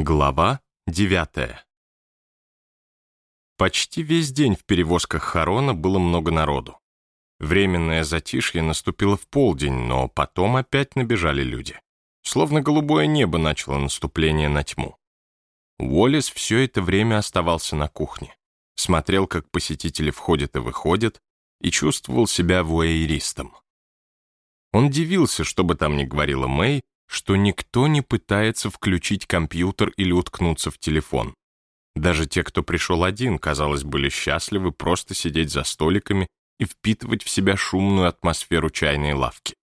Глава девятая. Почти весь день в перевозках Харона было много народу. Временное затишье наступило в полдень, но потом опять набежали люди. Словно голубое небо начало наступление на тьму. Уоллес все это время оставался на кухне. Смотрел, как посетители входят и выходят, и чувствовал себя вуэйристом. Он дивился, что бы там ни говорила Мэй, что никто не пытается включить компьютер или уткнуться в телефон. Даже те, кто пришел один, казалось, были счастливы просто сидеть за столиками и впитывать в себя шумную атмосферу чайной лавки.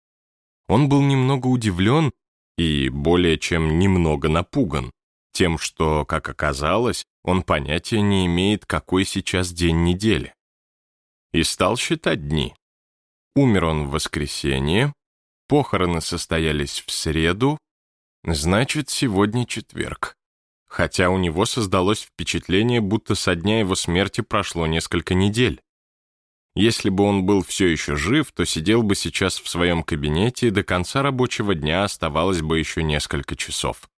Он был немного удивлен и более чем немного напуган тем, что, как оказалось, он понятия не имеет, какой сейчас день недели. И стал считать дни. Умер он в воскресенье, Похороны состоялись в среду, значит, сегодня четверг. Хотя у него создалось впечатление, будто со дня его смерти прошло несколько недель. Если бы он был все еще жив, то сидел бы сейчас в своем кабинете, и до конца рабочего дня оставалось бы еще несколько часов.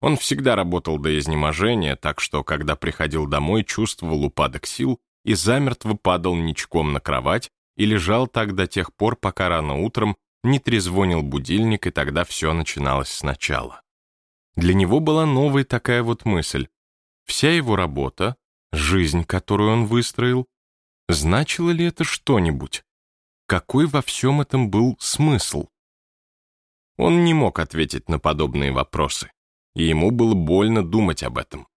Он всегда работал до изнеможения, так что, когда приходил домой, чувствовал упадок сил и замертво падал ничком на кровать и лежал так до тех пор, пока рано утром не трезвонил будильник, и тогда все начиналось сначала. Для него была новая такая вот мысль. Вся его работа, жизнь, которую он выстроил, значило ли это что-нибудь? Какой во всем этом был смысл? Он не мог ответить на подобные вопросы, и ему было больно думать об этом.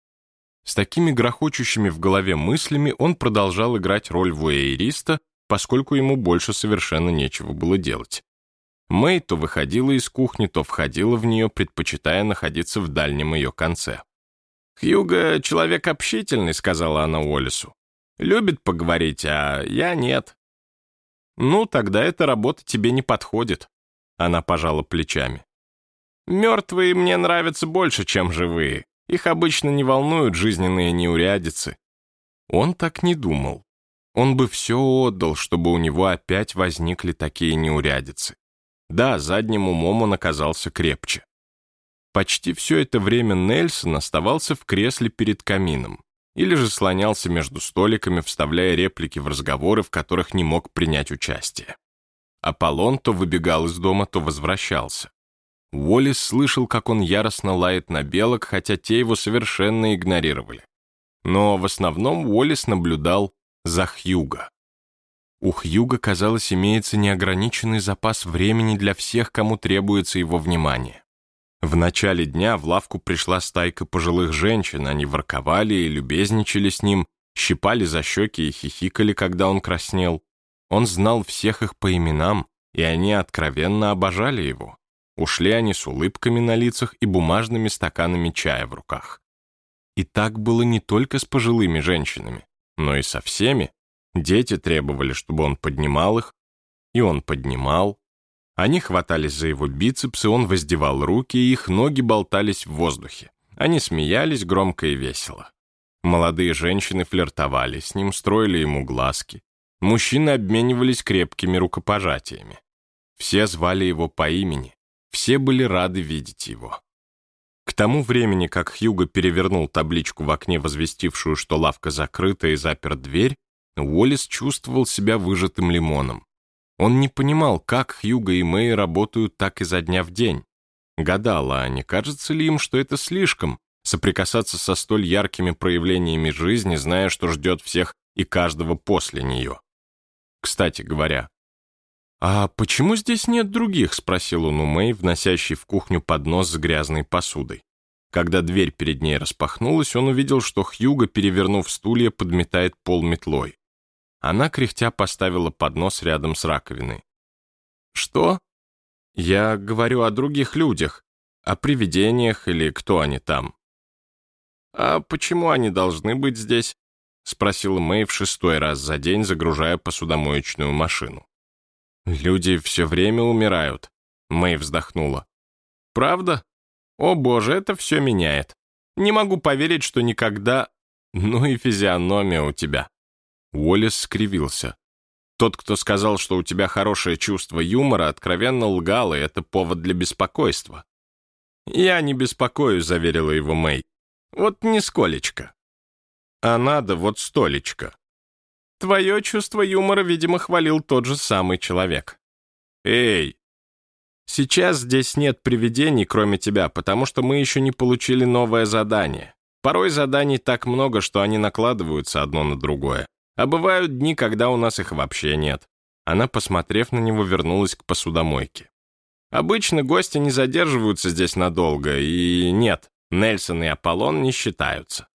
С такими грохочущими в голове мыслями он продолжал играть роль вуэйриста, поскольку ему больше совершенно нечего было делать. Мэй то выходила из кухни, то входила в нее, предпочитая находиться в дальнем ее конце. «Хьюго — человек общительный», — сказала она Уоллесу. «Любит поговорить, а я нет». «Ну, тогда эта работа тебе не подходит», — она пожала плечами. «Мертвые мне нравятся больше, чем живые. Их обычно не волнуют жизненные неурядицы». Он так не думал. Он бы все отдал, чтобы у него опять возникли такие неурядицы. Да, задним умом он оказался крепче. Почти все это время Нельсон оставался в кресле перед камином или же слонялся между столиками, вставляя реплики в разговоры, в которых не мог принять участие. Аполлон то выбегал из дома, то возвращался. Уоллес слышал, как он яростно лает на белок, хотя те его совершенно игнорировали. Но в основном Уоллес наблюдал за Хьюго. У Хьюга, казалось, имеется неограниченный запас времени для всех, кому требуется его внимание. В начале дня в лавку пришла стайка пожилых женщин, они ворковали и любезничали с ним, щипали за щеки и хихикали, когда он краснел. Он знал всех их по именам, и они откровенно обожали его. Ушли они с улыбками на лицах и бумажными стаканами чая в руках. И так было не только с пожилыми женщинами, но и со всеми, Дети требовали, чтобы он поднимал их, и он поднимал. Они хватались за его бицепсы, он воздевал руки, и их ноги болтались в воздухе. Они смеялись громко и весело. Молодые женщины флиртовали с ним, строили ему глазки. Мужчины обменивались крепкими рукопожатиями. Все звали его по имени, все были рады видеть его. К тому времени, как Хьюго перевернул табличку в окне, возвестившую, что лавка закрыта и запер дверь, Уоллес чувствовал себя выжатым лимоном. Он не понимал, как Хьюго и Мэй работают так изо дня в день. Гадал, а не кажется ли им, что это слишком, соприкасаться со столь яркими проявлениями жизни, зная, что ждет всех и каждого после нее. Кстати говоря, «А почему здесь нет других?» — спросил он у Мэй, вносящий в кухню поднос с грязной посудой. Когда дверь перед ней распахнулась, он увидел, что Хьюго, перевернув стулья, подметает пол метлой. Она, кряхтя, поставила поднос рядом с раковиной. «Что?» «Я говорю о других людях, о привидениях или кто они там». «А почему они должны быть здесь?» — спросила Мэй в шестой раз за день, загружая посудомоечную машину. «Люди все время умирают», — Мэй вздохнула. «Правда? О боже, это все меняет. Не могу поверить, что никогда... Ну и физиономия у тебя». Уоллес скривился. Тот, кто сказал, что у тебя хорошее чувство юмора, откровенно лгал, и это повод для беспокойства. «Я не беспокоюсь», — заверила его Мэй. Вот нисколечко. А надо вот столечко. Твое чувство юмора, видимо, хвалил тот же самый человек. Эй! Сейчас здесь нет привидений, кроме тебя, потому что мы еще не получили новое задание. Порой заданий так много, что они накладываются одно на другое. А бывают дни, когда у нас их вообще нет. Она, посмотрев на него, вернулась к посудомойке. Обычно гости не задерживаются здесь надолго, и нет, Нельсон и Аполлон не считаются.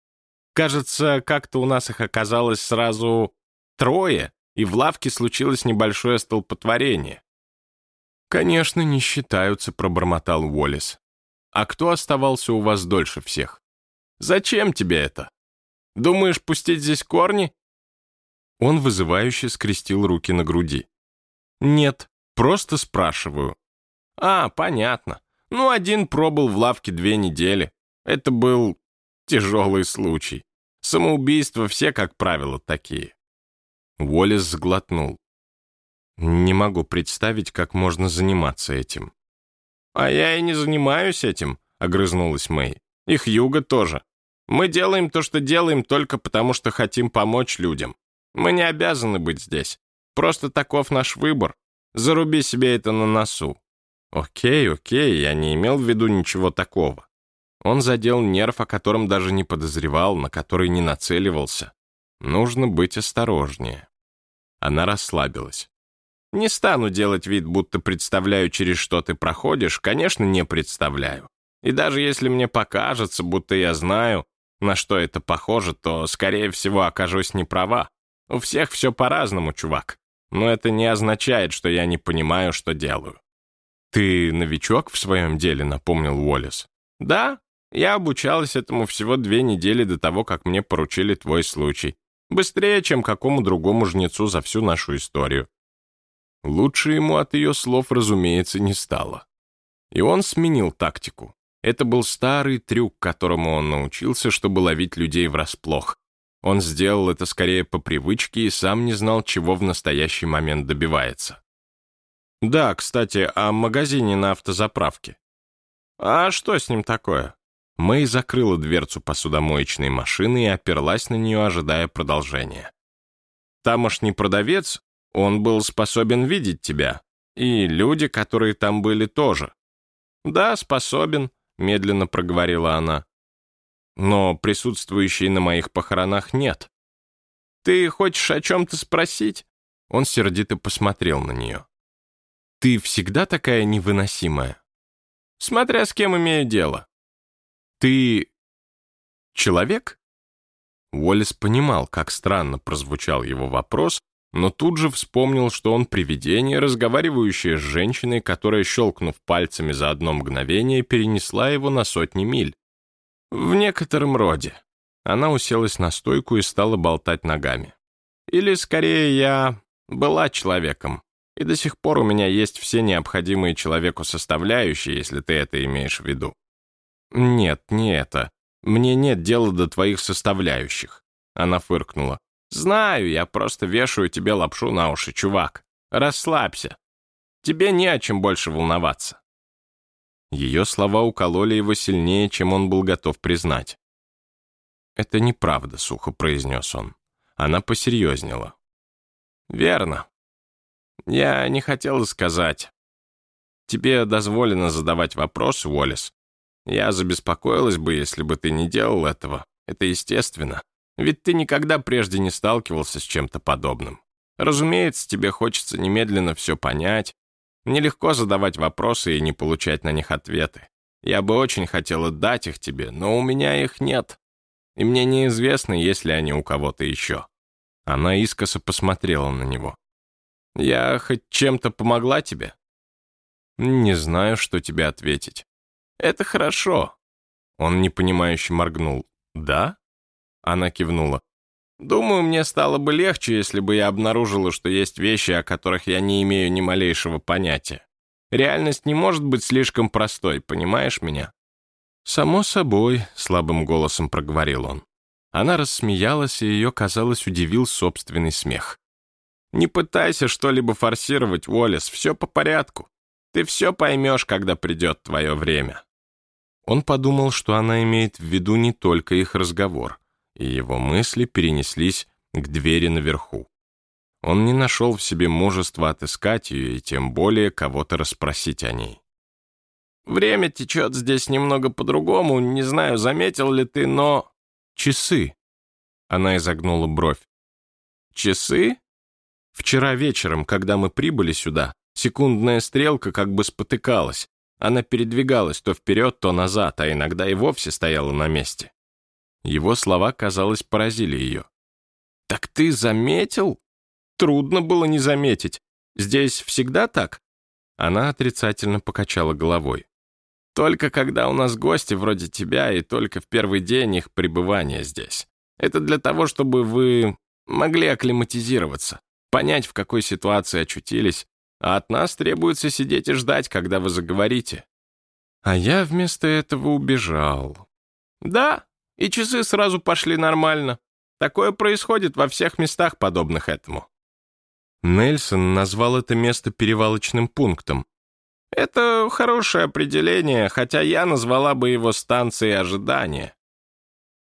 Кажется, как-то у нас их оказалось сразу трое, и в лавке случилось небольшое столпотворение. «Конечно, не считаются», — пробормотал Уоллес. «А кто оставался у вас дольше всех? Зачем тебе это? Думаешь, пустить здесь корни?» Он вызывающе скрестил руки на груди. «Нет, просто спрашиваю». «А, понятно. Ну, один пробыл в лавке две недели. Это был тяжелый случай. Самоубийства все, как правило, такие. Уоллес сглотнул. «Не могу представить, как можно заниматься этим». «А я и не занимаюсь этим», — огрызнулась Мэй. «И Хьюга тоже. Мы делаем то, что делаем, только потому, что хотим помочь людям. Мы не обязаны быть здесь. Просто таков наш выбор. Заруби себе это на носу». «Окей, окей, я не имел в виду ничего такого». Он задел нерв, о котором даже не подозревал, на который не нацеливался. Нужно быть осторожнее. Она расслабилась. «Не стану делать вид, будто представляю, через что ты проходишь. Конечно, не представляю. И даже если мне покажется, будто я знаю, на что это похоже, то, скорее всего, окажусь не права. У всех все по-разному, чувак. Но это не означает, что я не понимаю, что делаю». «Ты новичок в своем деле», — напомнил Уоллес. «Да, я обучалась этому всего две недели до того, как мне поручили твой случай. Быстрее, чем какому другому жнецу за всю нашу историю. Лучше ему от ее слов, разумеется, не стало. И он сменил тактику. Это был старый трюк, которому он научился, чтобы ловить людей врасплох. Он сделал это скорее по привычке и сам не знал, чего в настоящий момент добивается. Да, кстати, о магазине на автозаправке. А что с ним такое? Мэй закрыла дверцу посудомоечной машины и оперлась на нее, ожидая продолжения. Тамошний продавец, он был способен видеть тебя. И люди, которые там были, тоже. Да, способен, медленно проговорила она. Но присутствующей на моих похоронах нет. Ты хочешь о чем-то спросить? Он сердито посмотрел на нее. Ты всегда такая невыносимая? Смотря с кем имею дело. «Ты... человек?» Уоллес понимал, как странно прозвучал его вопрос, но тут же вспомнил, что он привидение, разговаривающее с женщиной, которая, щелкнув пальцами за одно мгновение, перенесла его на сотни миль. «В некотором роде». Она уселась на стойку и стала болтать ногами. «Или, скорее, я была человеком, и до сих пор у меня есть все необходимые человеку составляющие, если ты это имеешь в виду. «Нет, не это. Мне нет дела до твоих составляющих». Она фыркнула. «Знаю, я просто вешаю тебе лапшу на уши, чувак. Расслабься. Тебе не о чем больше волноваться». Ее слова укололи его сильнее, чем он был готов признать. «Это неправда», — сухо произнес он. Она посерьезнела. «Верно. Я не хотел сказать. Тебе дозволено задавать вопросы, Уоллес, я забеспокоилась бы, если бы ты не делал этого. Это естественно. Ведь ты никогда прежде не сталкивался с чем-то подобным. Разумеется, тебе хочется немедленно все понять. Нелегко задавать вопросы и не получать на них ответы. Я бы очень хотела дать их тебе, но у меня их нет. И мне неизвестно, есть ли они у кого-то еще. Она искоса посмотрела на него. «Я хоть чем-то помогла тебе?» «Не знаю, что тебе ответить. «Это хорошо». Он непонимающе моргнул. «Да?» Она кивнула. «Думаю, мне стало бы легче, если бы я обнаружила, что есть вещи, о которых я не имею ни малейшего понятия. Реальность не может быть слишком простой, понимаешь меня?» «Само собой», — слабым голосом проговорил он. Она рассмеялась, и ее, казалось, удивил собственный смех. «Не пытайся что-либо форсировать, Уоллес, все по порядку. Ты все поймешь, когда придет твое время». Он подумал, что она имеет в виду не только их разговор, и его мысли перенеслись к двери наверху. Он не нашел в себе мужества отыскать ее и тем более кого-то расспросить о ней. «Время течет здесь немного по-другому, не знаю, заметил ли ты, но...» «Часы». Она изогнула бровь. «Часы?» «Вчера вечером, когда мы прибыли сюда, секундная стрелка как бы спотыкалась. Она передвигалась то вперед, то назад, а иногда и вовсе стояла на месте». Его слова, казалось, поразили ее. «Так ты заметил?» «Трудно было не заметить. Здесь всегда так?» Она отрицательно покачала головой. Только когда у нас гости вроде тебя и только в первый день их пребывания здесь. Это для того, чтобы вы могли акклиматизироваться, понять, в какой ситуации очутились, а от нас требуется сидеть и ждать, когда вы заговорите. А я вместо этого убежал. Да, и часы сразу пошли нормально. Такое происходит во всех местах, подобных этому. Нельсон назвал это место перевалочным пунктом, это хорошее определение, хотя я назвала бы его станцией ожидания.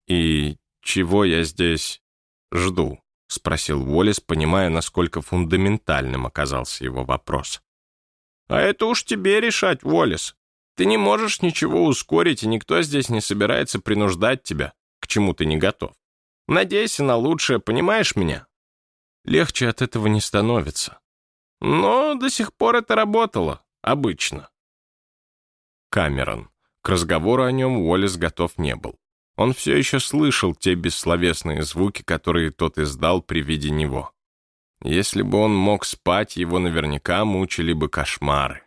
И чего я здесь жду? Спросил Уоллес, понимая, насколько фундаментальным оказался его вопрос. А это уж тебе решать, Уоллес. Ты не можешь ничего ускорить, и никто здесь не собирается принуждать тебя, к чему ты не готов. Надейся на лучшее, понимаешь меня? Легче от этого не становится. Но до сих пор это работало. Обычно. Камерон. К разговору о нем Уоллес готов не был. Он все еще слышал те бессловесные звуки, которые тот издал при виде него. Если бы он мог спать, его наверняка мучили бы кошмары.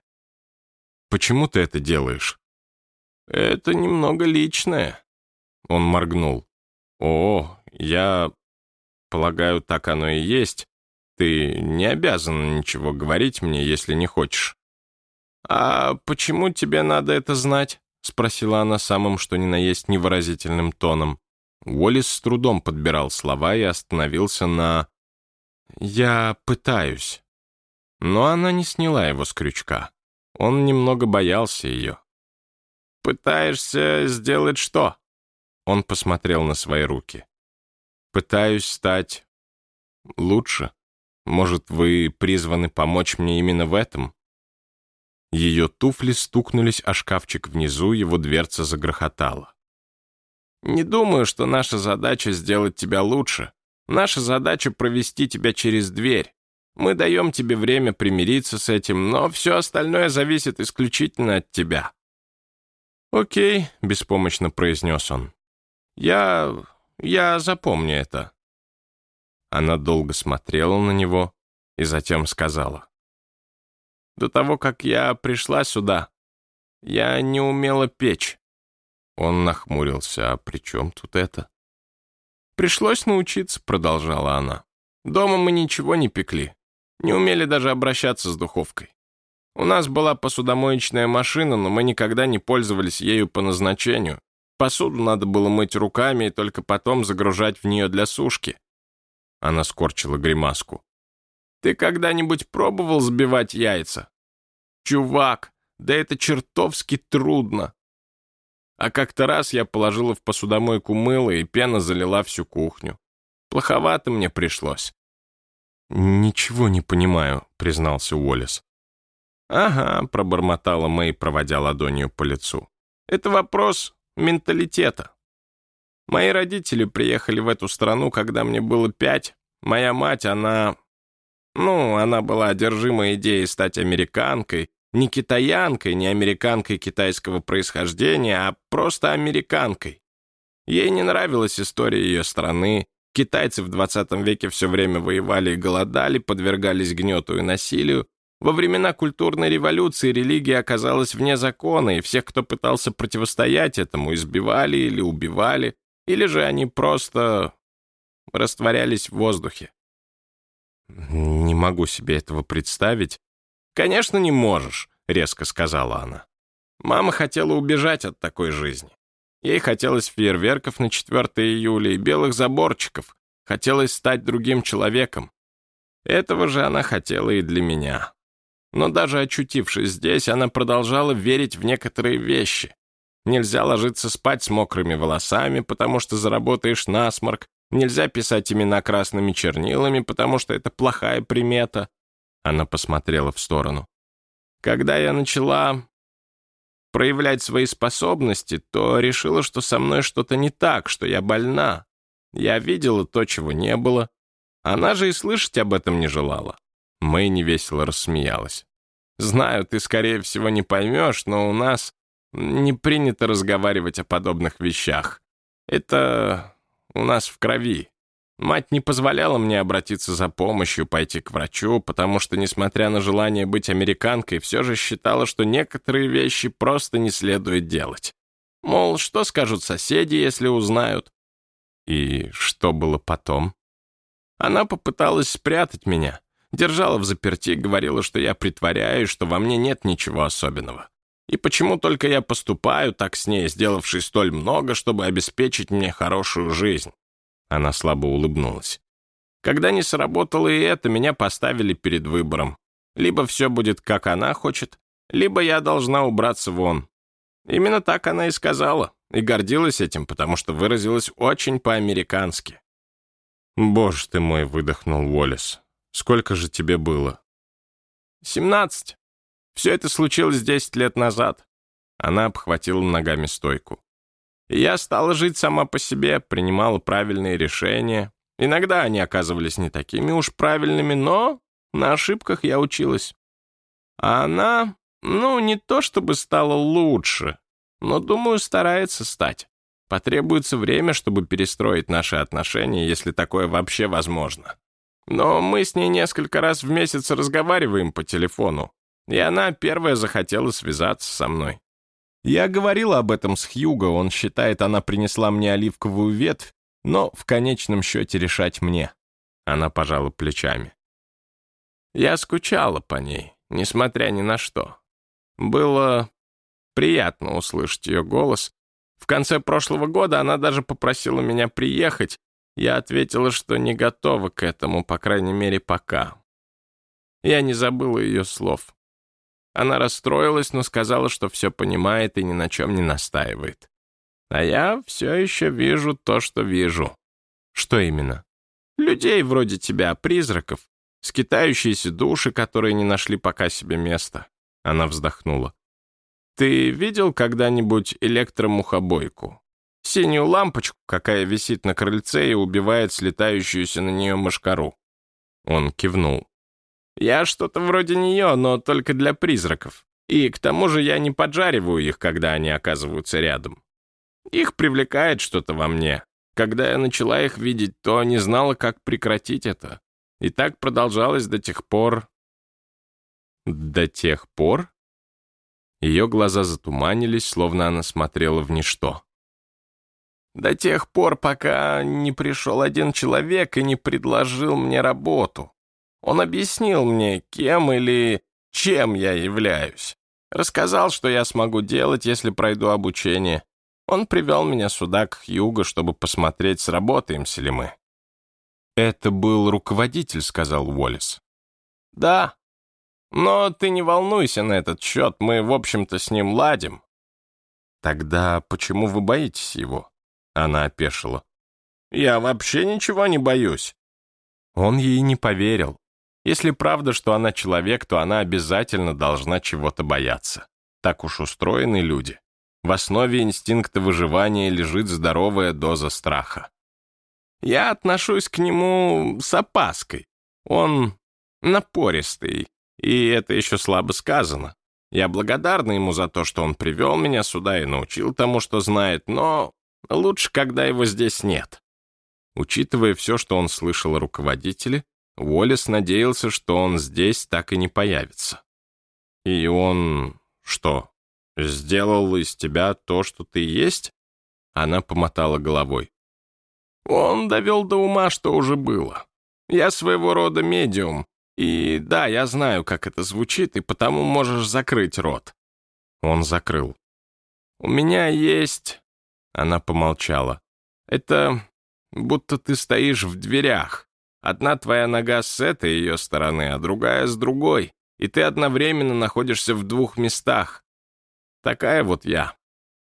«Почему ты это делаешь?» «Это немного личное», — он моргнул. «О, я полагаю, так оно и есть. Ты не обязан ничего говорить мне, если не хочешь». «А почему тебе надо это знать?» — спросила она самым что ни на есть невыразительным тоном. Уоллес с трудом подбирал слова и остановился на «Я пытаюсь». Но она не сняла его с крючка. Он немного боялся ее. «Пытаешься сделать что?» Он посмотрел на свои руки. «Пытаюсь стать лучше. Может, вы призваны помочь мне именно в этом?» Ее туфли стукнулись о шкафчик внизу, его дверца загрохотала. «Не думаю, что наша задача сделать тебя лучше. Наша задача провести тебя через дверь. Мы даем тебе время примириться с этим, но все остальное зависит исключительно от тебя». «Окей», — беспомощно произнес он. «Я... я запомню это». Она долго смотрела на него и затем сказала. До того, как я пришла сюда, я не умела печь». Он нахмурился. «А при чем тут это?» «Пришлось научиться», — продолжала она. «Дома мы ничего не пекли. Не умели даже обращаться с духовкой. У нас была посудомоечная машина, но мы никогда не пользовались ею по назначению. Посуду надо было мыть руками и только потом загружать в нее для сушки». Она скорчила гримаску. Ты когда-нибудь пробовал сбивать яйца? Чувак, да это чертовски трудно. А как-то раз я положила в посудомойку мыло, и пена залила всю кухню. Плоховато мне пришлось. «Ничего не понимаю», — признался Уоллес. «Ага», — пробормотала Мэй, проводя ладонью по лицу. «Это вопрос менталитета. Мои родители приехали в эту страну, когда мне было пять. Моя мать, она ну, она была одержима идеей стать американкой, не китаянкой, не американкой китайского происхождения, а просто американкой. Ей не нравилась история ее страны. Китайцы в 20 веке все время воевали и голодали, подвергались гнету и насилию. Во времена культурной революции религия оказалась вне закона, и всех, кто пытался противостоять этому, избивали или убивали, или же они просто растворялись в воздухе. «Не могу себе этого представить». «Конечно, не можешь», — резко сказала она. Мама хотела убежать от такой жизни. Ей хотелось фейерверков на 4 июля и белых заборчиков. Хотелось стать другим человеком. Этого же она хотела и для меня. Но даже очутившись здесь, она продолжала верить в некоторые вещи. Нельзя ложиться спать с мокрыми волосами, потому что заработаешь насморк. Нельзя писать имена красными чернилами, потому что это плохая примета. Она посмотрела в сторону. Когда я начала проявлять свои способности, то решила, что со мной что-то не так, что я больна. Я видела то, чего не было. Она же и слышать об этом не желала. Мэй невесело рассмеялась. «Знаю, ты, скорее всего, не поймешь, но у нас не принято разговаривать о подобных вещах. Это у нас в крови. Мать не позволяла мне обратиться за помощью, пойти к врачу, потому что, несмотря на желание быть американкой, все же считала, что некоторые вещи просто не следует делать. Мол, что скажут соседи, если узнают? И что было потом? Она попыталась спрятать меня, держала в заперти, говорила, что я притворяюсь, что во мне нет ничего особенного. И почему только я поступаю так с ней, сделавший столь много, чтобы обеспечить мне хорошую жизнь? Она слабо улыбнулась. Когда не сработало и это, меня поставили перед выбором. Либо все будет, как она хочет, либо я должна убраться вон. Именно так она и сказала, и гордилась этим, потому что выразилась очень по-американски. «Боже ты мой!» — выдохнул Уоллес. «Сколько же тебе было?» «Семнадцать. Все это случилось десять лет назад». Она обхватила ногами стойку. Я стала жить сама по себе, принимала правильные решения. Иногда они оказывались не такими уж правильными, но на ошибках я училась. А она, ну, не то чтобы стала лучше, но, думаю, старается стать. Потребуется время, чтобы перестроить наши отношения, если такое вообще возможно. Но мы с ней несколько раз в месяц разговариваем по телефону, и она первая захотела связаться со мной. Я говорил об этом с Хьюго, он считает, она принесла мне оливковую ветвь, но в конечном счете решать мне. Она пожала плечами. Я скучала по ней, несмотря ни на что. Было приятно услышать ее голос. В конце прошлого года она даже попросила меня приехать. Я ответила, что не готова к этому, по крайней мере, пока. Я не забыла ее слов. Она расстроилась, но сказала, что все понимает и ни на чем не настаивает. А я все еще вижу то, что вижу. Что именно? Людей вроде тебя, призраков, скитающиеся души, которые не нашли пока себе места. Она вздохнула. Ты видел когда-нибудь электромухобойку? Синюю лампочку, какая висит на крыльце и убивает слетающуюся на нее мошкару. Он кивнул. Я что-то вроде нее, но только для призраков. И к тому же я не поджариваю их, когда они оказываются рядом. Их привлекает что-то во мне. Когда я начала их видеть, то не знала, как прекратить это. И так продолжалось до тех пор... До тех пор? Ее глаза затуманились, словно она смотрела в ничто. До тех пор, пока не пришел один человек и не предложил мне работу. Он объяснил мне, кем или чем я являюсь. Рассказал, что я смогу делать, если пройду обучение. Он привел меня сюда, к Югу, чтобы посмотреть, сработаемся ли мы. «Это был руководитель», — сказал Уоллес. «Да. Но ты не волнуйся на этот счет, мы, в общем-то, с ним ладим». «Тогда почему вы боитесь его?» Она опешила. «Я вообще ничего не боюсь». Он ей не поверил. Если правда, что она человек, то она обязательно должна чего-то бояться. Так уж устроены люди. В основе инстинкта выживания лежит здоровая доза страха. Я отношусь к нему с опаской. Он напористый, и это еще слабо сказано. Я благодарна ему за то, что он привел меня сюда и научил тому, что знает, но лучше, когда его здесь нет. Учитывая все, что он слышал о руководителе, Уоллес надеялся, что он здесь так и не появится. И он... что, сделал из тебя то, что ты есть? Она помотала головой. Он довел до ума, что уже было. Я своего рода медиум, и да, я знаю, как это звучит, и потому можешь закрыть рот. Он закрыл. У меня есть... Она помолчала. Это будто ты стоишь в дверях. Одна твоя нога с этой ее стороны, а другая с другой, и ты одновременно находишься в двух местах. Такая вот я.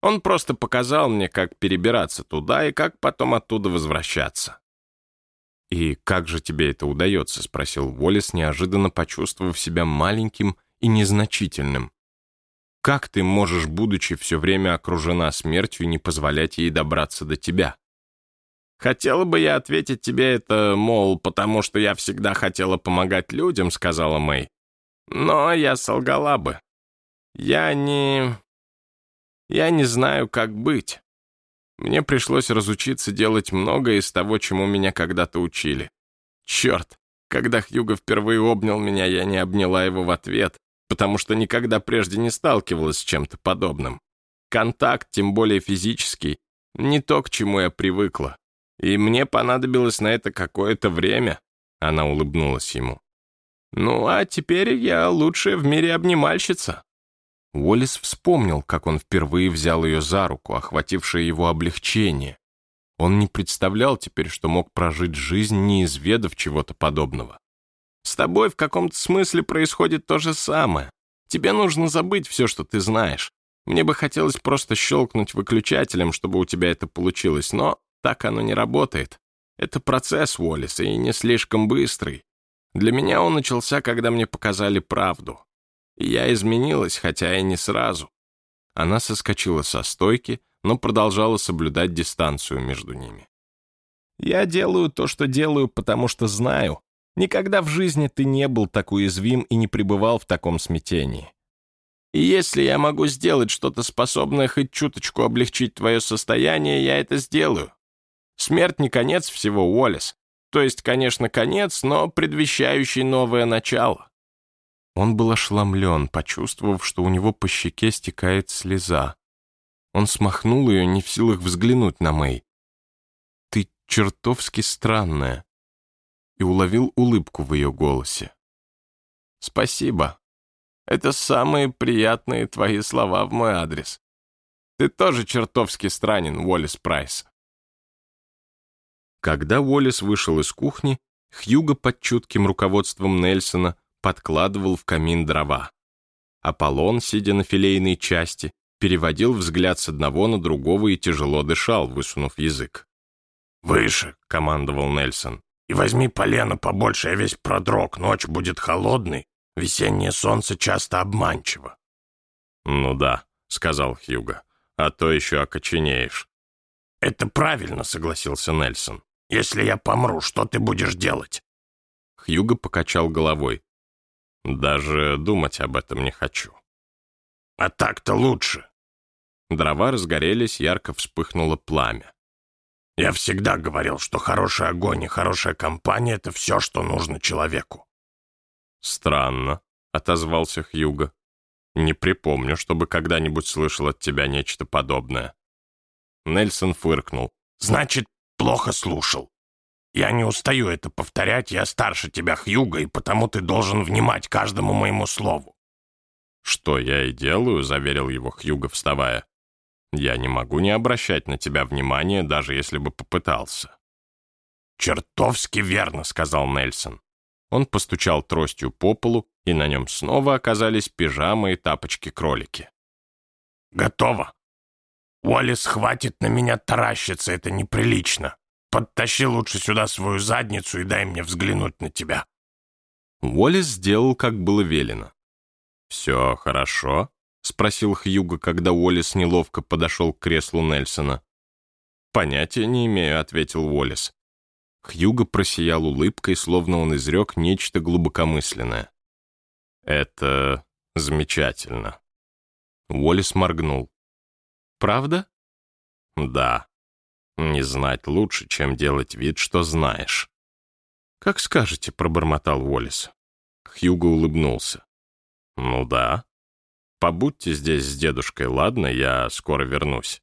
Он просто показал мне, как перебираться туда и как потом оттуда возвращаться. «И как же тебе это удается?» — спросил Уоллес, неожиданно почувствовав себя маленьким и незначительным. «Как ты можешь, будучи все время окружена смертью, не позволять ей добраться до тебя?» «Хотела бы я ответить тебе это, мол, потому что я всегда хотела помогать людям», — сказала Мэй. «Но я солгала бы. Я не... Я не знаю, как быть. Мне пришлось разучиться делать многое из того, чему меня когда-то учили. Черт, когда Хьюго впервые обнял меня, я не обняла его в ответ, потому что никогда прежде не сталкивалась с чем-то подобным. Контакт, тем более физический, не то, к чему я привыкла. И мне понадобилось на это какое-то время. Она улыбнулась ему. Ну, а теперь я лучшая в мире обнимальщица. Уоллес вспомнил, как он впервые взял ее за руку, охватившее его облегчение. Он не представлял теперь, что мог прожить жизнь, не изведав чего-то подобного. «С тобой в каком-то смысле происходит то же самое. Тебе нужно забыть все, что ты знаешь. Мне бы хотелось просто щелкнуть выключателем, чтобы у тебя это получилось, но так оно не работает. Это процесс Уоллеса и не слишком быстрый. Для меня он начался, когда мне показали правду. Я изменилась, хотя и не сразу. Она соскочила со стойки, но продолжала соблюдать дистанцию между ними. «Я делаю то, что делаю, потому что знаю. Никогда в жизни ты не был так уязвим и не пребывал в таком смятении. И если я могу сделать что-то, способное хоть чуточку облегчить твое состояние, я это сделаю. Смерть не конец всего, Уоллес. То есть, конечно, конец, но предвещающий новое начало. Он был ошеломлен, почувствовав, что у него по щеке стекает слеза. Он смахнул ее, не в силах взглянуть на Мэй. «Ты чертовски странная», и уловил улыбку в ее голосе. «Спасибо. Это самые приятные твои слова в мой адрес. Ты тоже чертовски странен, Уоллес Прайс». Когда Уоллес вышел из кухни, Хьюго под чутким руководством Нельсона подкладывал в камин дрова. Аполлон, сидя на филейной части, переводил взгляд с одного на другого и тяжело дышал, высунув язык. «Выше!» — командовал Нельсон. «И возьми полено побольше, я весь продрог, ночь будет холодной, весеннее солнце часто обманчиво». «Ну да», — сказал Хьюго, — «а то еще окоченеешь». «Это правильно», — согласился Нельсон. «Если я помру, что ты будешь делать?» Хьюго покачал головой. Даже думать об этом не хочу. А так-то лучше. Дрова разгорелись, ярко вспыхнуло пламя. Я всегда говорил, что хороший огонь и хорошая компания — это все, что нужно человеку. Странно, — отозвался Хьюго. Не припомню, чтобы когда-нибудь слышал от тебя нечто подобное. Нельсон фыркнул. Значит, плохо слушал. Я не устаю это повторять, я старше тебя, Хьюга, и потому ты должен внимать каждому моему слову». «Что я и делаю», — заверил его Хьюга, вставая. «Я не могу не обращать на тебя внимания, даже если бы попытался». «Чертовски верно», — сказал Нельсон. Он постучал тростью по полу, и на нем снова оказались пижамы и тапочки-кролики. «Готово. Уоллес, хватит на меня таращиться, это неприлично. Подтащи лучше сюда свою задницу и дай мне взглянуть на тебя». Уоллес сделал, как было велено. «Все хорошо?» — спросил Хьюго, когда Уоллес неловко подошел к креслу Нельсона. «Понятия не имею», — ответил Уоллес. Хьюго просиял улыбкой, словно он изрек нечто глубокомысленное. «Это замечательно». Уоллес моргнул. «Правда?» «Да», не знать лучше, чем делать вид, что знаешь. «Как скажете», — пробормотал Уоллес. Хьюго улыбнулся. «Ну да. Побудьте здесь с дедушкой, ладно? Я скоро вернусь».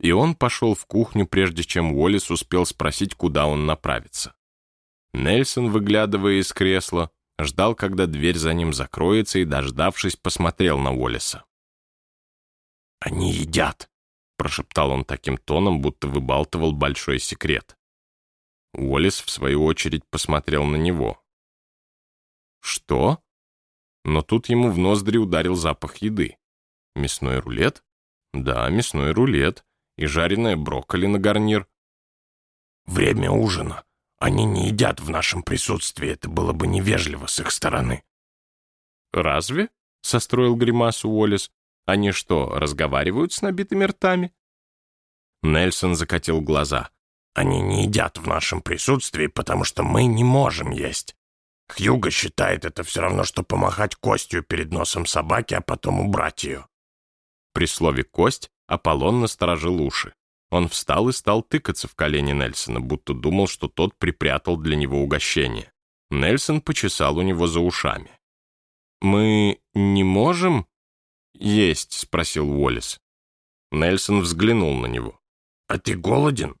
И он пошел в кухню, прежде чем Уоллес успел спросить, куда он направится. Нельсон, выглядывая из кресла, ждал, когда дверь за ним закроется, и, дождавшись, посмотрел на Уоллеса. «Они едят», прошептал он таким тоном, будто выбалтывал большой секрет. Уоллес, в свою очередь, посмотрел на него. «Что?» Но тут ему в ноздри ударил запах еды. Мясной рулет? Да, мясной рулет и жареное брокколи на гарнир. Время ужина. Они не едят в нашем присутствии, это было бы невежливо с их стороны. Разве? Состроил гримасу Уоллес. Они что, разговаривают с набитыми ртами? Нельсон закатил глаза. Они не едят в нашем присутствии, потому что мы не можем есть. Хьюго считает это все равно, что помахать костью перед носом собаки, а потом убрать ее. При слове «кость» Аполлон насторожил уши. Он встал и стал тыкаться в колени Нельсона, будто думал, что тот припрятал для него угощение. Нельсон почесал у него за ушами. «Мы не можем есть?» — спросил Уоллес. Нельсон взглянул на него. «А ты голоден?»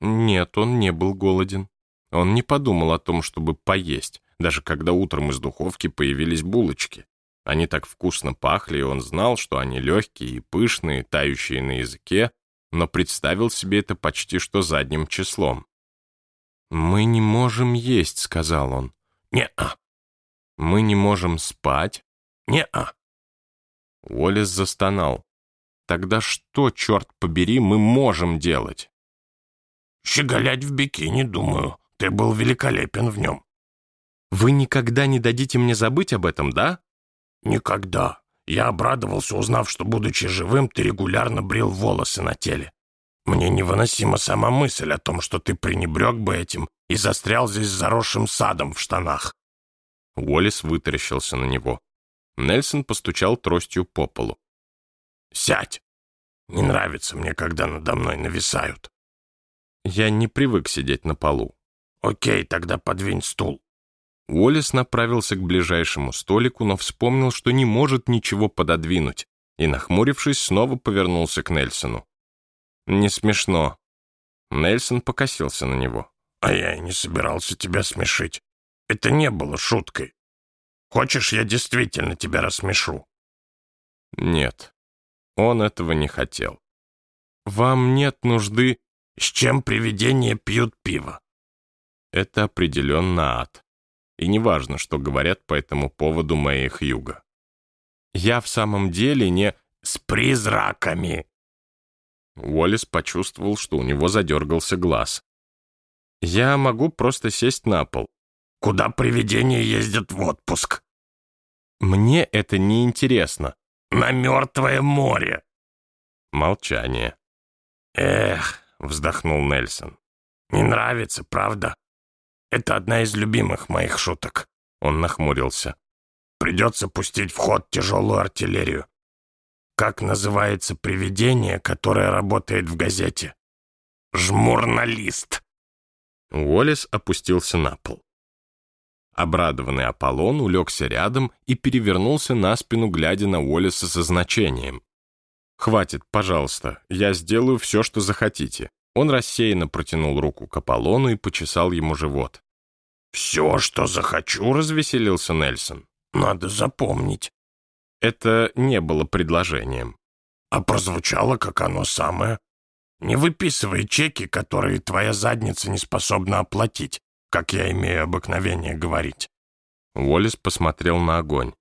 Нет, он не был голоден. Он не подумал о том, чтобы поесть, даже когда утром из духовки появились булочки. Они так вкусно пахли, и он знал, что они легкие и пышные, тающие на языке, но представил себе это почти что задним числом. «Мы не можем есть», — сказал он. «Не-а». «Мы не можем спать». «Не-а». Уоллес застонал. «Тогда что, черт побери, мы можем делать?» «Щеголять в бикини, думаю. Ты был великолепен в нем». «Вы никогда не дадите мне забыть об этом, да?» «Никогда. Я обрадовался, узнав, что, будучи живым, ты регулярно брил волосы на теле. Мне невыносима сама мысль о том, что ты пренебрег бы этим и застрял здесь заросшим садом в штанах». Уоллес вытаращился на него. Нельсон постучал тростью по полу. «Сядь! Не нравится мне, когда надо мной нависают». Я не привык сидеть на полу. Окей, тогда подвинь стул. Уоллес направился к ближайшему столику, но вспомнил, что не может ничего пододвинуть, и, нахмурившись, снова повернулся к Нельсону. «Не смешно». Нельсон покосился на него. «А я и не собирался тебя смешить. Это не было шуткой. Хочешь, я действительно тебя рассмешу?» «Нет, он этого не хотел. Вам нет нужды...» С чем привидения пьют пиво? Это определенно ад. И неважно, что говорят по этому поводу Мэй Хьюга. Я в самом деле не... С призраками. Уоллес почувствовал, что у него задергался глаз. Я могу просто сесть на пол. Куда привидения ездят в отпуск? Мне это не интересно. На мертвое море. Молчание. Эх, вздохнул Нельсон. «Не нравится, правда? Это одна из любимых моих шуток». Он нахмурился. «Придется пустить в ход тяжелую артиллерию. Как называется привидение, которое работает в газете? Жмурналист». Уоллес опустился на пол. Обрадованный Аполлон улегся рядом и перевернулся на спину, глядя на Уоллеса со значением. «Хватит, пожалуйста, я сделаю все, что захотите». Он рассеянно протянул руку к Аполлону и почесал ему живот. «Все, что захочу», — развеселился Нельсон. «Надо запомнить». Это не было предложением. А прозвучало, как оно самое. Не выписывай чеки, которые твоя задница не способна оплатить, как я имею обыкновение говорить. Уоллес посмотрел на огонь.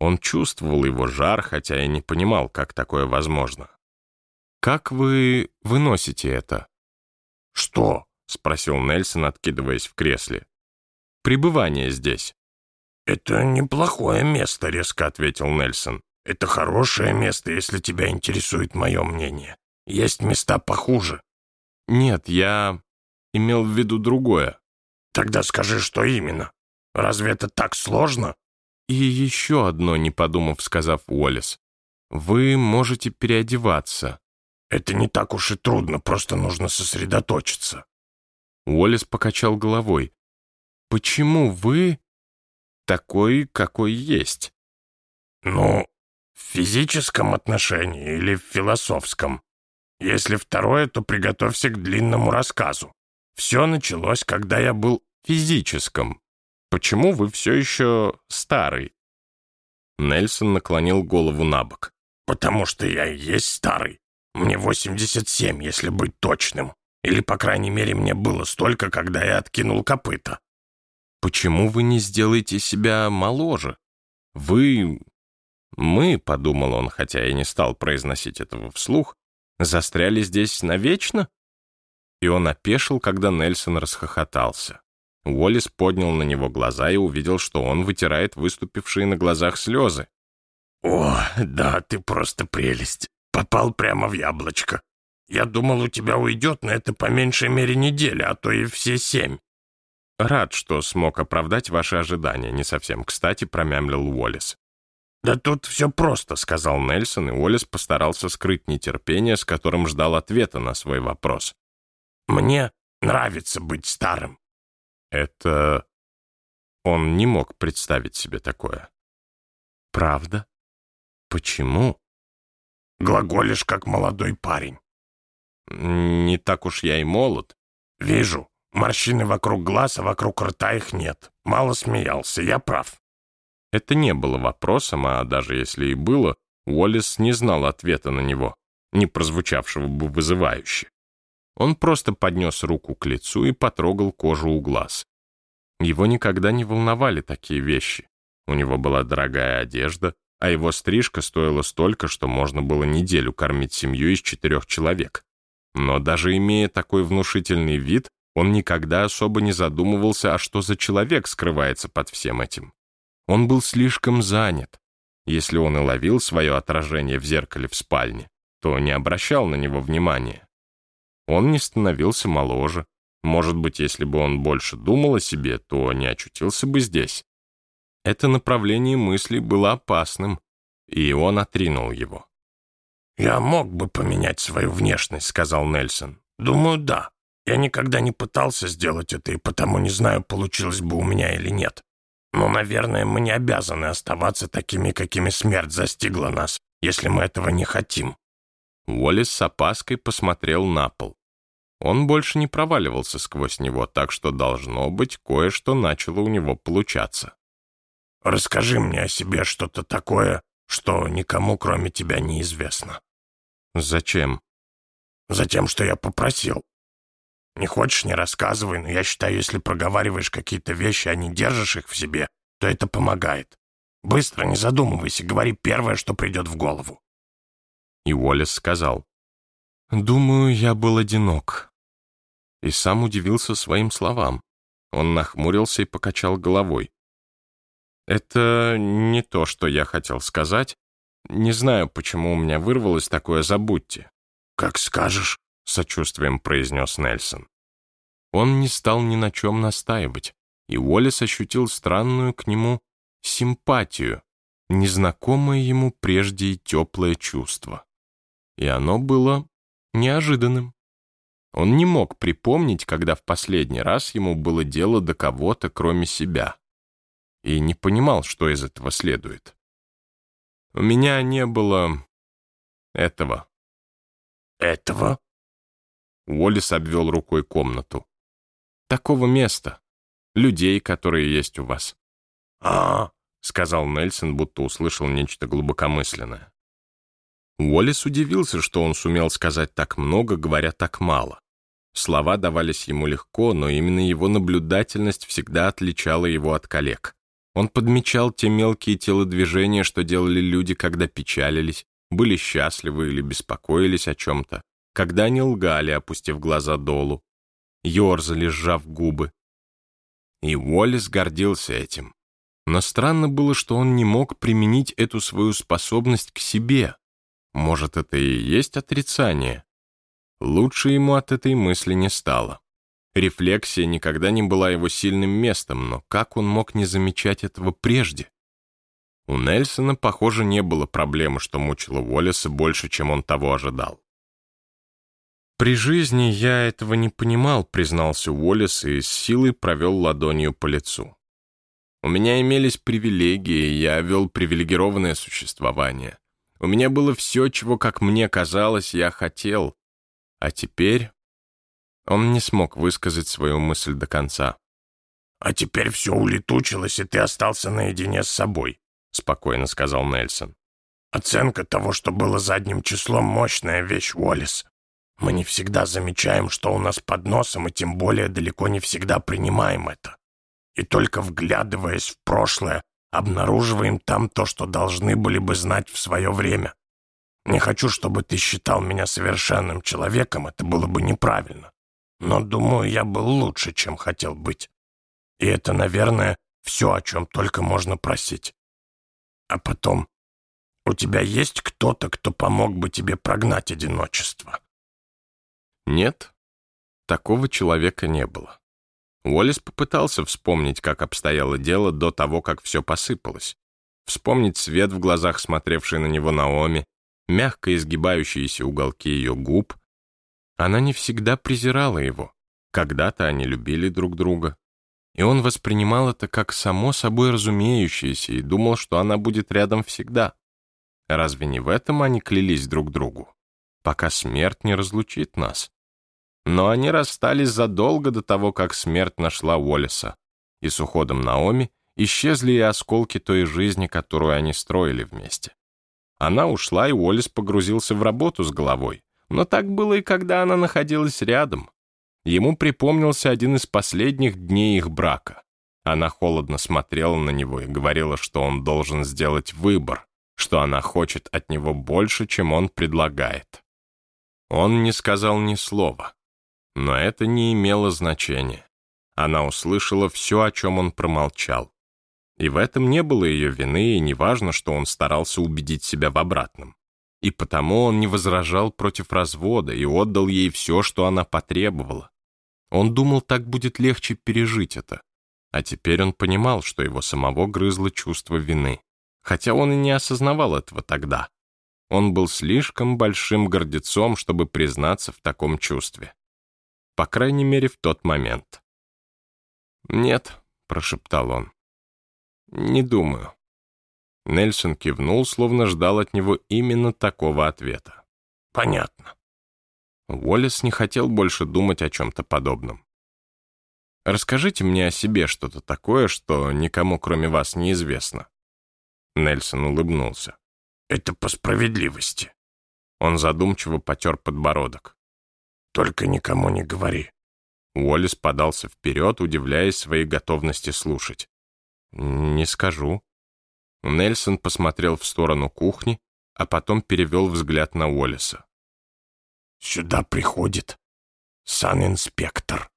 Он чувствовал его жар, хотя и не понимал, как такое возможно. «Как вы выносите это?» «Что?» — спросил Нельсон, откидываясь в кресле. «Пребывание здесь». «Это неплохое место», — резко ответил Нельсон. «Это хорошее место, если тебя интересует мое мнение. Есть места похуже». «Нет, я имел в виду другое». «Тогда скажи, что именно. Разве это так сложно?» «И еще одно, не подумав, сказав Уоллес. Вы можете переодеваться». «Это не так уж и трудно, просто нужно сосредоточиться». Уоллес покачал головой. «Почему вы такой, какой есть?» «Ну, в физическом отношении или в философском? Если второе, то приготовься к длинному рассказу. Все началось, когда я был физическом. Почему вы все еще старый?» Нельсон наклонил голову на бок. «Потому что я и есть старый. Мне 87, если быть точным. Или, по крайней мере, мне было столько, когда я откинул копыта». «Почему вы не сделаете себя моложе? Вы... Мы, подумал он, хотя и не стал произносить этого вслух, застряли здесь навечно? И он опешил, когда Нельсон расхохотался. Уоллес поднял на него глаза и увидел, что он вытирает выступившие на глазах слезы. «О, да, ты просто прелесть. Попал прямо в яблочко. Я думал, у тебя уйдет на это по меньшей мере неделя, а то и все семь». «Рад, что смог оправдать ваши ожидания», — не совсем кстати промямлил Уоллес. «Да тут все просто», — сказал Нельсон, и Уоллес постарался скрыть нетерпение, с которым ждал ответа на свой вопрос. «Мне нравится быть старым». Это... Он не мог представить себе такое. «Правда? Почему?» «Глаголишь, как молодой парень». «Не так уж я и молод». «Вижу. Морщины вокруг глаз, а вокруг рта их нет. Мало смеялся, я прав». Это не было вопросом, а даже если и было, Уоллес не знал ответа на него, не прозвучавшего бы вызывающе. Он просто поднес руку к лицу и потрогал кожу у глаз. Его никогда не волновали такие вещи. У него была дорогая одежда, а его стрижка стоила столько, что можно было неделю кормить семью из четырех человек. Но даже имея такой внушительный вид, он никогда особо не задумывался, а что за человек скрывается под всем этим. Он был слишком занят. Если он и ловил свое отражение в зеркале в спальне, то не обращал на него внимания. Он не становился моложе. Может быть, если бы он больше думал о себе, то не очутился бы здесь. Это направление мысли было опасным, и он отринул его. «Я мог бы поменять свою внешность», — сказал Нельсон. «Думаю, да. Я никогда не пытался сделать это, и потому не знаю, получилось бы у меня или нет. Но, наверное, мы не обязаны оставаться такими, какими смерть застигла нас, если мы этого не хотим». Уоллес с опаской посмотрел на пол. Он больше не проваливался сквозь него, так что, должно быть, кое-что начало у него получаться. «Расскажи мне о себе что-то такое, что никому, кроме тебя, неизвестно». «Зачем?» «Затем, что я попросил. Не хочешь, не рассказывай, но я считаю, если проговариваешь какие-то вещи, а не держишь их в себе, то это помогает. Быстро, не задумывайся, говори первое, что придет в голову. И Уоллес сказал, «Думаю, я был одинок». И сам удивился своим словам. Он нахмурился и покачал головой. «Это не то, что я хотел сказать. Не знаю, почему у меня вырвалось такое «забудьте». «Как скажешь», — сочувствием произнес Нельсон. Он не стал ни на чем настаивать, и Уоллес ощутил странную к нему симпатию, незнакомое ему прежде и теплое чувство. И оно было неожиданным. Он не мог припомнить, когда в последний раз ему было дело до кого-то, кроме себя. И не понимал, что из этого следует. У меня не было этого. Этого? Уоллес обвел рукой комнату. «Такого места. Людей, которые есть у вас». «А, — сказал Нельсон, будто услышал нечто глубокомысленное. Уоллес удивился, что он сумел сказать так много, говоря так мало. Слова давались ему легко, но именно его наблюдательность всегда отличала его от коллег. Он подмечал те мелкие телодвижения, что делали люди, когда печалились, были счастливы или беспокоились о чем-то когда они лгали, опустив глаза долу, ерзали, сжав губы. И Уоллес гордился этим. Но странно было, что он не мог применить эту свою способность к себе. Может, это и есть отрицание? Лучше ему от этой мысли не стало. Рефлексия никогда не была его сильным местом, но как он мог не замечать этого прежде? У Нельсона, похоже, не было проблемы, что мучила Уоллеса больше, чем он того ожидал. «При жизни я этого не понимал», — признался Уоллес и с силой провел ладонью по лицу. «У меня имелись привилегии, я вел привилегированное существование. У меня было все, чего, как мне казалось, я хотел. А теперь...» Он не смог высказать свою мысль до конца. «А теперь все улетучилось, и ты остался наедине с собой», — спокойно сказал Нельсон. «Оценка того, что было задним числом, мощная вещь, Уоллес. Мы не всегда замечаем, что у нас под носом, и тем более далеко не всегда принимаем это. И только вглядываясь в прошлое, обнаруживаем там то, что должны были бы знать в свое время. Не хочу, чтобы ты считал меня совершенным человеком, это было бы неправильно. Но, думаю, я был лучше, чем хотел быть. И это, наверное, все, о чем только можно просить. А потом, у тебя есть кто-то, кто помог бы тебе прогнать одиночество? Нет, такого человека не было. Уоллес попытался вспомнить, как обстояло дело до того, как все посыпалось. Вспомнить свет в глазах, смотревший на него Наоми, мягко изгибающиеся уголки ее губ. Она не всегда презирала его. Когда-то они любили друг друга. И он воспринимал это как само собой разумеющееся и думал, что она будет рядом всегда. Разве не в этом они клялись друг другу? Пока смерть не разлучит нас. Но они расстались задолго до того, как смерть нашла Уоллеса. И с уходом Наоми исчезли и осколки той жизни, которую они строили вместе. Она ушла, и Уоллес погрузился в работу с головой. Но так было и когда она находилась рядом. Ему припомнился один из последних дней их брака. Она холодно смотрела на него и говорила, что он должен сделать выбор, что она хочет от него больше, чем он предлагает. Он не сказал ни слова, но это не имело значения. Она услышала все, о чем он промолчал. И в этом не было ее вины, и не важно, что он старался убедить себя в обратном. И потому он не возражал против развода и отдал ей все, что она потребовала. Он думал, так будет легче пережить это. А теперь он понимал, что его самого грызло чувство вины. Хотя он и не осознавал этого тогда. Он был слишком большим гордецом, чтобы признаться в таком чувстве. По крайней мере, в тот момент. «Нет», — прошептал он, «Не думаю». Нельсон кивнул, словно ждал от него именно такого ответа. «Понятно». Уоллес не хотел больше думать о чем-то подобном. «Расскажите мне о себе что-то такое, что никому, кроме вас, неизвестно». Нельсон улыбнулся. «Это по справедливости». Он задумчиво потер подбородок. «Только никому не говори». Уоллес подался вперед, удивляясь своей готовности слушать. «Не скажу». Нельсон посмотрел в сторону кухни, а потом перевел взгляд на Уоллеса. «Сюда приходит санинспектор.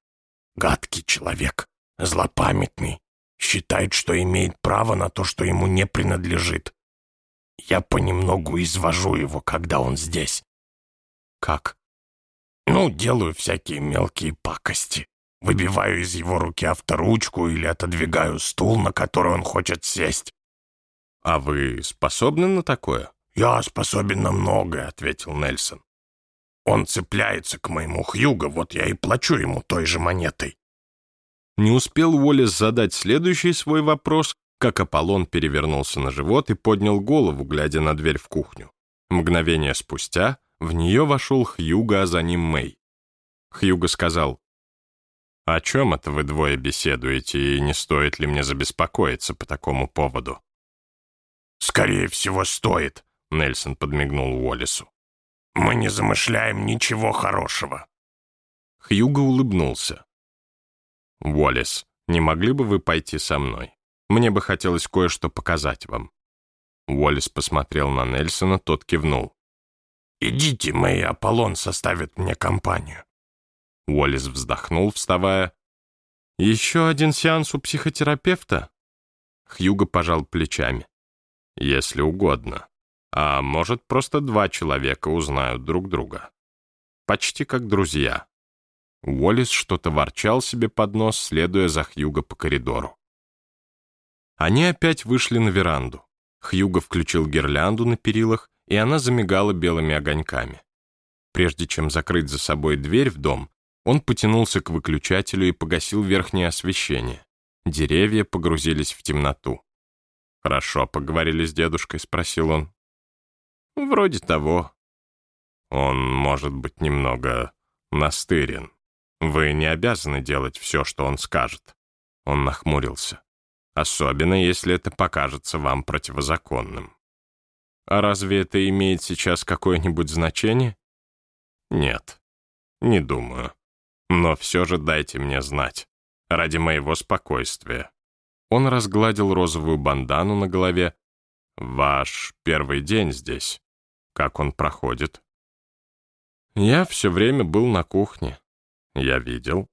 Гадкий человек, злопамятный, считает, что имеет право на то, что ему не принадлежит. Я понемногу извожу его, когда он здесь». «Как?» «Ну, делаю всякие мелкие пакости. Выбиваю из его руки авторучку или отодвигаю стул, на который он хочет сесть. «А вы способны на такое?» «Я способен на многое», — ответил Нельсон. «Он цепляется к моему Хьюго, вот я и плачу ему той же монетой». Не успел Уоллес задать следующий свой вопрос, как Аполлон перевернулся на живот и поднял голову, глядя на дверь в кухню. Мгновение спустя в нее вошел Хьюго, а за ним Мэй. Хьюго сказал, «О чем это вы двое беседуете, и не стоит ли мне забеспокоиться по такому поводу?» «Скорее всего, стоит», — Нельсон подмигнул Уоллесу. «Мы не замышляем ничего хорошего». Хьюго улыбнулся. «Уоллес, не могли бы вы пойти со мной? Мне бы хотелось кое-что показать вам». Уоллес посмотрел на Нельсона, тот кивнул. «Идите, Мэй и Аполлон составят мне компанию». Уоллес вздохнул, вставая. «Еще один сеанс у психотерапевта?» Хьюго пожал плечами. «Если угодно. А может, просто два человека узнают друг друга. Почти как друзья». Уоллес что-то ворчал себе под нос, следуя за Хьюго по коридору. Они опять вышли на веранду. Хьюго включил гирлянду на перилах, и она замигала белыми огоньками. Прежде чем закрыть за собой дверь в дом, он потянулся к выключателю и погасил верхнее освещение. Деревья погрузились в темноту. «Хорошо поговорили с дедушкой?» — спросил он. «Вроде того. Он может быть немного настырен. Вы не обязаны делать все, что он скажет». Он нахмурился. «Особенно, если это покажется вам противозаконным». «А разве это имеет сейчас какое-нибудь значение?» «Нет, не думаю. Но все же дайте мне знать. Ради моего спокойствия. Он разгладил розовую бандану на голове. «Ваш первый день здесь. Как он проходит?» «Я все время был на кухне. Я видел».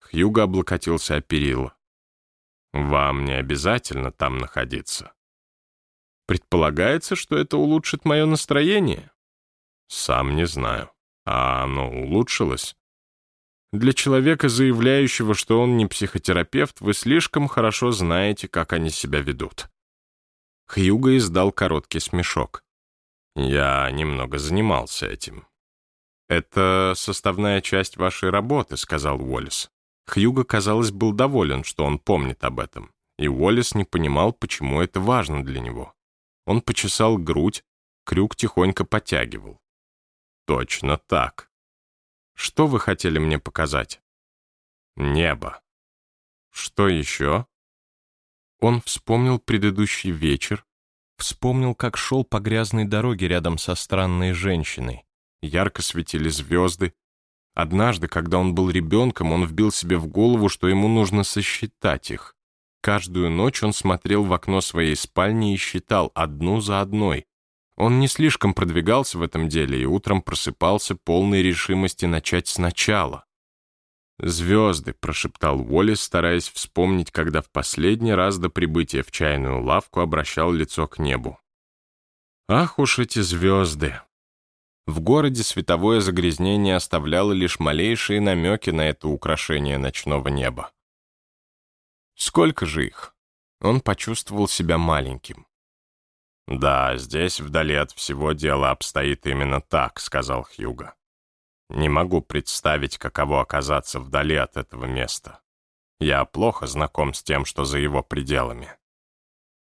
Хьюго облокотился о перила. «Вам не обязательно там находиться. Предполагается, что это улучшит мое настроение?» «Сам не знаю. А оно улучшилось?» Для человека, заявляющего, что он не психотерапевт, вы слишком хорошо знаете, как они себя ведут. Хьюго издал короткий смешок. Я немного занимался этим. «Это составная часть вашей работы», — сказал Уоллес. Хьюго, казалось, был доволен, что он помнит об этом, и Уоллес не понимал, почему это важно для него. Он почесал грудь, крюк тихонько потягивал. «Точно так. Что вы хотели мне показать? Небо. Что еще? Он вспомнил предыдущий вечер, вспомнил, как шел по грязной дороге рядом со странной женщиной. Ярко светили звезды. Однажды, когда он был ребенком, он вбил себе в голову, что ему нужно сосчитать их. Каждую ночь он смотрел в окно своей спальни и считал одну за одной. Он не слишком продвигался в этом деле и утром просыпался полной решимости начать сначала. «Звезды», — прошептал Уоллес, стараясь вспомнить, когда в последний раз до прибытия в чайную лавку обращал лицо к небу. «Ах уж эти звезды!» В городе световое загрязнение оставляло лишь малейшие намеки на это украшение ночного неба. Сколько же их? Он почувствовал себя маленьким. «Да, здесь, вдали от всего, дело обстоит именно так», — сказал Хьюго. «Не могу представить, каково оказаться вдали от этого места. Я плохо знаком с тем, что за его пределами».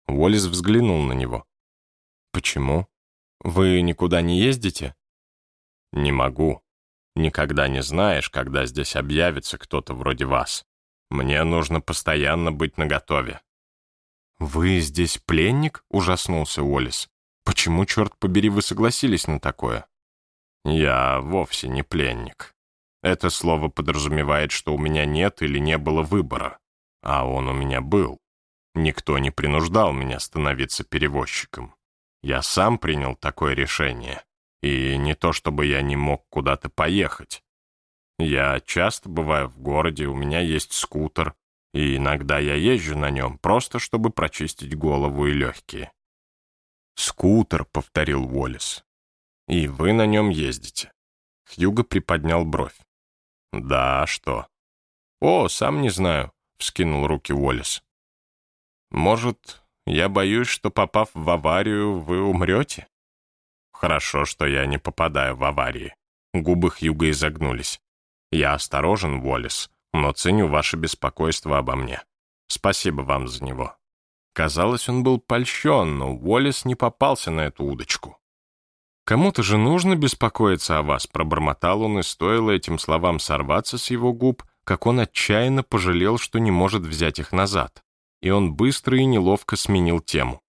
Уоллес взглянул на него. «Почему? Вы никуда не ездите?» «Не могу. Никогда не знаешь, когда здесь объявится кто-то вроде вас. Мне нужно постоянно быть наготове. «Вы здесь пленник?» — ужаснулся Уоллес. «Почему, черт побери, вы согласились на такое?» «Я вовсе не пленник. Это слово подразумевает, что у меня нет или не было выбора. А он у меня был. Никто не принуждал меня становиться перевозчиком. Я сам принял такое решение. И не то, чтобы я не мог куда-то поехать. Я часто бываю в городе, у меня есть скутер, и иногда я езжу на нем, просто чтобы прочистить голову и легкие. «Скутер», — повторил Уоллес. «И вы на нем ездите». Хьюго приподнял бровь. «Да, что?» «О, сам не знаю», — вскинул руки Уоллес. «Может, я боюсь, что, попав в аварию, вы умрете?» «Хорошо, что я не попадаю в аварии». Губы Хьюга изогнулись. «Я осторожен, Уоллес но ценю ваше беспокойство обо мне. Спасибо вам за него». Казалось, он был польщен, но Уоллес не попался на эту удочку. «Кому-то же нужно беспокоиться о вас», — пробормотал он, и стоило этим словам сорваться с его губ, как он отчаянно пожалел, что не может взять их назад. И он быстро и неловко сменил тему.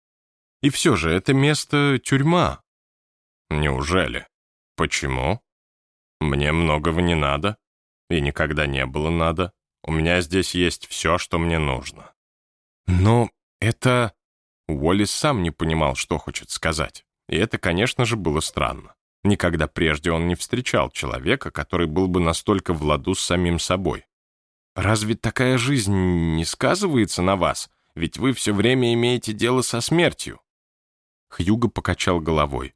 «И все же, это место — тюрьма». «Неужели? Почему? Мне многого не надо. И никогда не было надо. У меня здесь есть все, что мне нужно. Но это... Уоллес сам не понимал, что хочет сказать. И это, конечно же, было странно. Никогда прежде он не встречал человека, который был бы настолько в ладу с самим собой. «Разве такая жизнь не сказывается на вас? Ведь вы все время имеете дело со смертью». Хьюго покачал головой.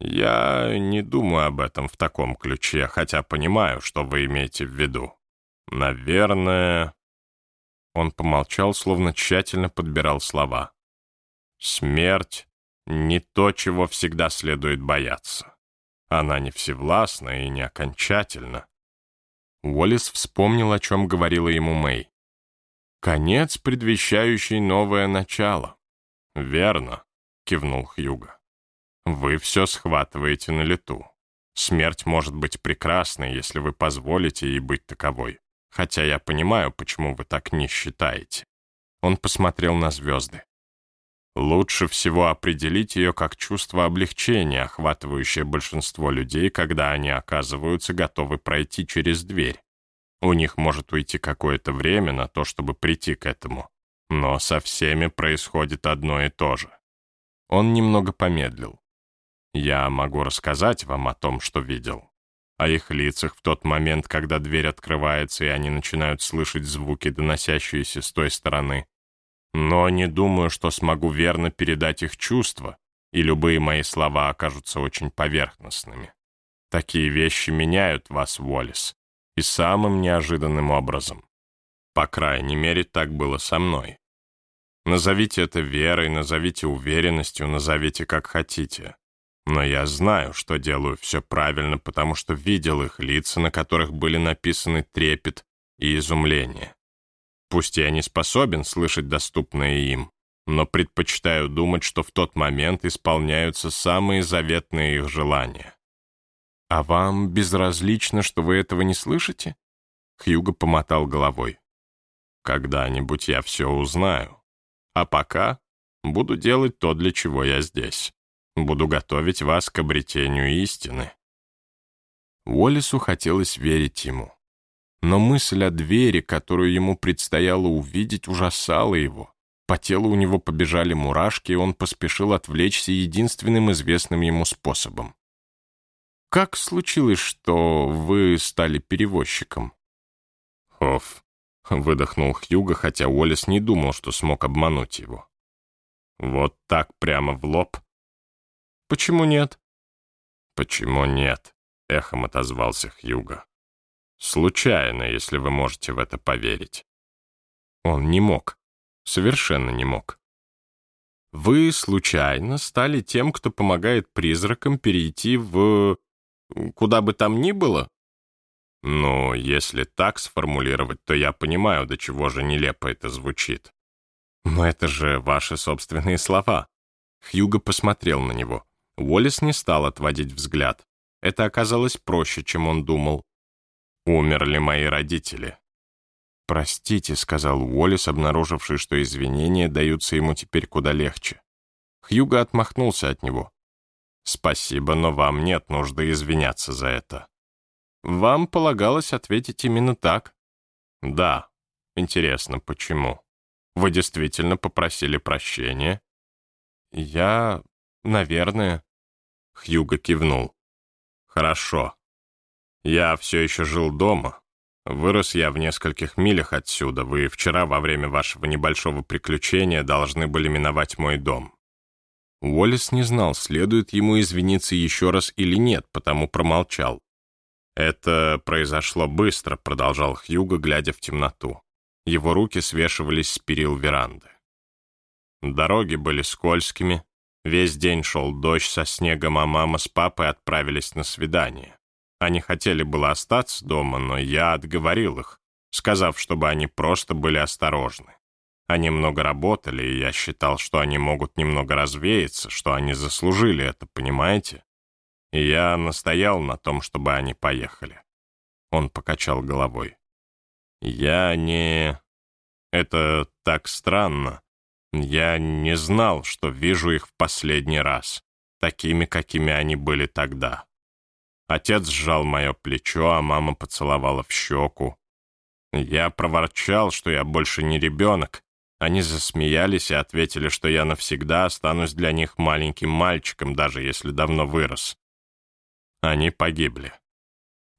«Я не думаю об этом в таком ключе, хотя понимаю, что вы имеете в виду. Наверное...» Он помолчал, словно тщательно подбирал слова. «Смерть — не то, чего всегда следует бояться. Она не всевластна и не окончательна». Уоллес вспомнил, о чем говорила ему Мэй. «Конец, предвещающий новое начало». «Верно», — кивнул Хьюго. Вы все схватываете на лету. Смерть может быть прекрасной, если вы позволите ей быть таковой. Хотя я понимаю, почему вы так не считаете. Он посмотрел на звезды. Лучше всего определить ее как чувство облегчения, охватывающее большинство людей, когда они оказываются готовы пройти через дверь. У них может уйти какое-то время на то, чтобы прийти к этому. Но со всеми происходит одно и то же. Он немного помедлил. Я могу рассказать вам о том, что видел. О их лицах в тот момент, когда дверь открывается, и они начинают слышать звуки, доносящиеся с той стороны. Но не думаю, что смогу верно передать их чувства, и любые мои слова окажутся очень поверхностными. Такие вещи меняют вас, Уоллес, и самым неожиданным образом. По крайней мере, так было со мной. Назовите это верой, назовите уверенностью, назовите как хотите. Но я знаю, что делаю все правильно, потому что видел их лица, на которых были написаны трепет и изумление. Пусть я не способен слышать доступное им, но предпочитаю думать, что в тот момент исполняются самые заветные их желания. «А вам безразлично, что вы этого не слышите?» Хьюго помотал головой. «Когда-нибудь я все узнаю. А пока буду делать то, для чего я здесь. Буду готовить вас к обретению истины». Уоллесу хотелось верить ему. Но мысль о двери, которую ему предстояло увидеть, ужасала его. По телу у него побежали мурашки, и он поспешил отвлечься единственным известным ему способом. Как случилось, что вы стали перевозчиком?» «Хофф», — выдохнул Хьюго, хотя Уоллес не думал, что смог обмануть его. «Вот так прямо в лоб?» «Почему нет?» «Почему нет?» — эхом отозвался Хьюго. «Случайно, если вы можете в это поверить». Он не мог. Совершенно не мог. «Вы случайно стали тем, кто помогает призракам перейти в Куда бы там ни было? Ну, если так сформулировать, то я понимаю, до чего же нелепо это звучит. Но это же ваши собственные слова. Хьюго посмотрел на него. Уоллес не стал отводить взгляд. Это оказалось проще, чем он думал. «Умерли мои родители». «Простите», — сказал Уоллес, обнаруживший, что извинения даются ему теперь куда легче. Хьюго отмахнулся от него. Спасибо, но вам нет нужды извиняться за это. Вам полагалось ответить именно так? Да. Интересно, почему? Вы действительно попросили прощения? Я... наверное... Хьюго кивнул. Хорошо. Я все еще жил дома. Вырос я в нескольких милях отсюда. Вы вчера во время вашего небольшого приключения должны были миновать мой дом. Уоллес не знал, следует ему извиниться еще раз или нет, потому промолчал. «Это произошло быстро», — продолжал Хьюго, глядя в темноту. Его руки свешивались с перил веранды. Дороги были скользкими, весь день шел дождь со снегом, а мама с папой отправились на свидание. Они хотели было остаться дома, но я отговорил их, сказав, чтобы они просто были осторожны. Они много работали, и я считал, что они могут немного развеяться, что они заслужили это, понимаете? И я настоял на том, чтобы они поехали. Он покачал головой. Я не... Это так странно. Я не знал, что вижу их в последний раз, такими, какими они были тогда. Отец сжал мое плечо, а мама поцеловала в щеку. Я проворчал, что я больше не ребенок, они засмеялись и ответили, что я навсегда останусь для них маленьким мальчиком, даже если давно вырос. Они погибли.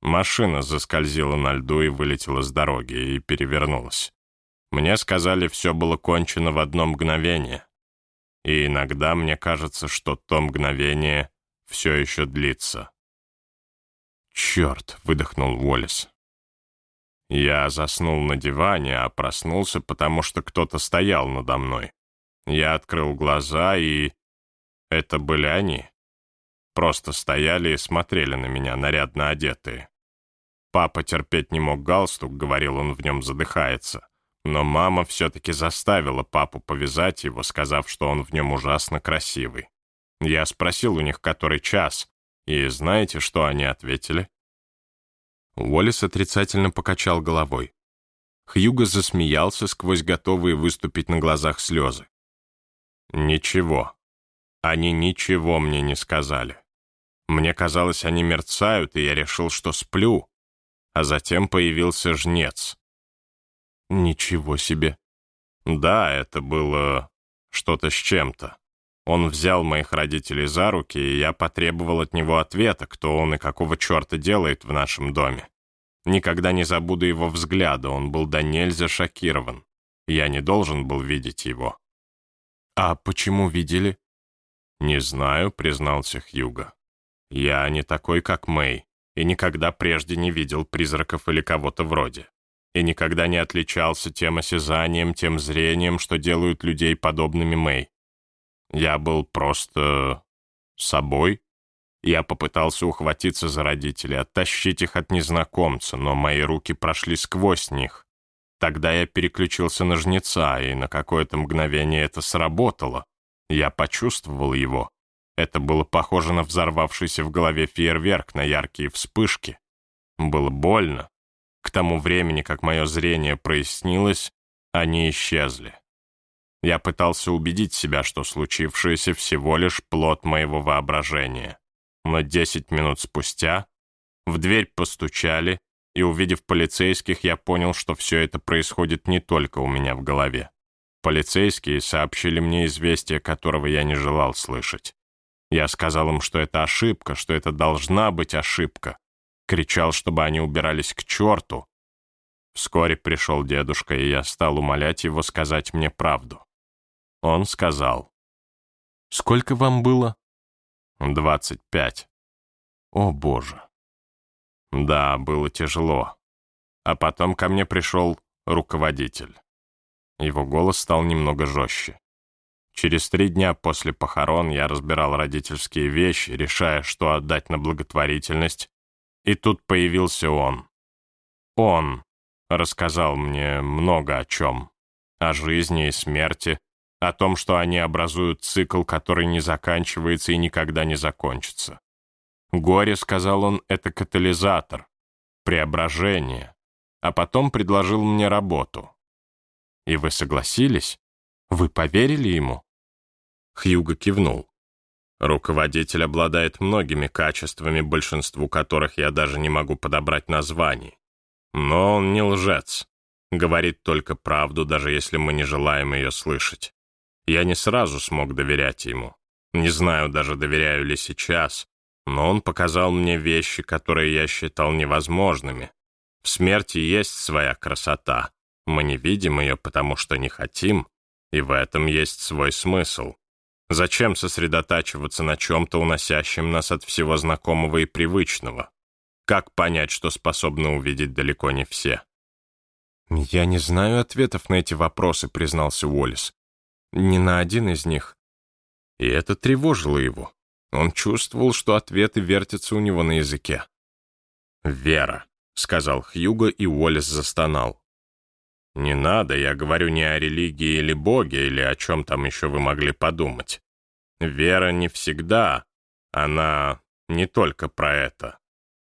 Машина заскользила на льду и вылетела с дороги, и перевернулась. Мне сказали, все было кончено в одно мгновение. И иногда мне кажется, что то мгновение все еще длится. «Черт!» — выдохнул Уоллес. Я заснул на диване, а проснулся, потому что кто-то стоял надо мной. Я открыл глаза, и... Это были они. Просто стояли и смотрели на меня, нарядно одетые. Папа терпеть не мог галстук, говорил, он в нем задыхается. Но мама все-таки заставила папу повязать его, сказав, что он в нем ужасно красивый. Я спросил у них, который час, и знаете, что они ответили? Уоллес отрицательно покачал головой. Хьюго засмеялся сквозь готовые выступить на глазах слезы. «Ничего. Они ничего мне не сказали. Мне казалось, они мерцают, и я решил, что сплю. А затем появился жнец». «Ничего себе». Да, это было что-то с чем-то. Он взял моих родителей за руки, и я потребовал от него ответа, кто он и какого черта делает в нашем доме. Никогда не забуду его взгляда, он был до нельзя шокирован. Я не должен был видеть его. «А почему видели?» «Не знаю», — признался Хьюго. «Я не такой, как Мэй, и никогда прежде не видел призраков или кого-то вроде. И никогда не отличался тем осязанием, тем зрением, что делают людей подобными Мэй. Я был просто... собой. Я попытался ухватиться за родителей, оттащить их от незнакомца, но мои руки прошли сквозь них. Тогда я переключился на жнеца, и на какое-то мгновение это сработало. Я почувствовал его. Это было похоже на взорвавшийся в голове фейерверк на яркие вспышки. Было больно. К тому времени, как мое зрение прояснилось, они исчезли. Я пытался убедить себя, что случившееся всего лишь плод моего воображения. Но десять минут спустя в дверь постучали, и, увидев полицейских, я понял, что все это происходит не только у меня в голове. Полицейские сообщили мне известие, которого я не желал слышать. Я сказал им, что это ошибка, что это должна быть ошибка. Кричал, чтобы они убирались к черту. Вскоре пришел дедушка, и я стал умолять его сказать мне правду. Он сказал. «Сколько вам было?» «Двадцать пять». «О, Боже!» Да, было тяжело. А потом ко мне пришел руководитель. Его голос стал немного жестче. Через три дня после похорон я разбирал родительские вещи, решая, что отдать на благотворительность, и тут появился он. Он рассказал мне много о чем. О жизни и смерти, о том, что они образуют цикл, который не заканчивается и никогда не закончится. Горе, сказал он, это катализатор, преображение, а потом предложил мне работу. И вы согласились? Вы поверили ему? Хьюго кивнул. Руководитель обладает многими качествами, большинству которых я даже не могу подобрать названий. Но он не лжец. Говорит только правду, даже если мы не желаем ее слышать. Я не сразу смог доверять ему. Не знаю даже, доверяю ли сейчас, но он показал мне вещи, которые я считал невозможными. В смерти есть своя красота. Мы не видим ее, потому что не хотим, и в этом есть свой смысл. Зачем сосредотачиваться на чем-то, уносящем нас от всего знакомого и привычного? Как понять, что способны увидеть далеко не все? «Я не знаю ответов на эти вопросы», — признался Уоллес. «Ни на один из них». И это тревожило его. Он чувствовал, что ответы вертятся у него на языке. «Вера», — сказал Хьюго, и Уоллес застонал. «Не надо, я говорю не о религии или боге, или о чем там еще вы могли подумать. Вера не всегда, она не только про это.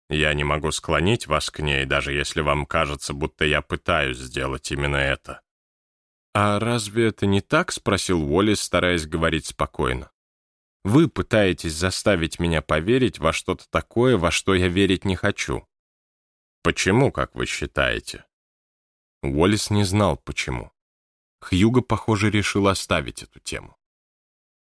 Я не могу склонить вас к ней, даже если вам кажется, будто я пытаюсь сделать именно это». «А разве это не так?» — спросил Уоллес, стараясь говорить спокойно. Вы пытаетесь заставить меня поверить во что-то такое, во что я верить не хочу. Почему, как вы считаете? Уоллес не знал, почему. Хьюго, похоже, решил оставить эту тему.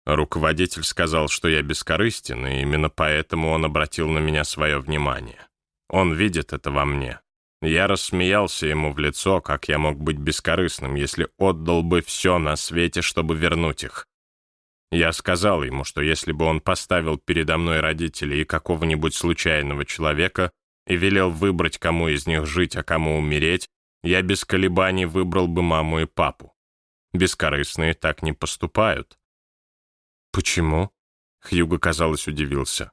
Руководитель сказал, что я бескорыстен, и именно поэтому он обратил на меня свое внимание. Он видит это во мне. Я рассмеялся ему в лицо, как я мог быть бескорыстным, если отдал бы все на свете, чтобы вернуть их. Я сказал ему, что если бы он поставил передо мной родителей и какого-нибудь случайного человека и велел выбрать, кому из них жить, а кому умереть, я без колебаний выбрал бы маму и папу. Бескорыстные так не поступают. Почему? Хьюго, казалось, удивился.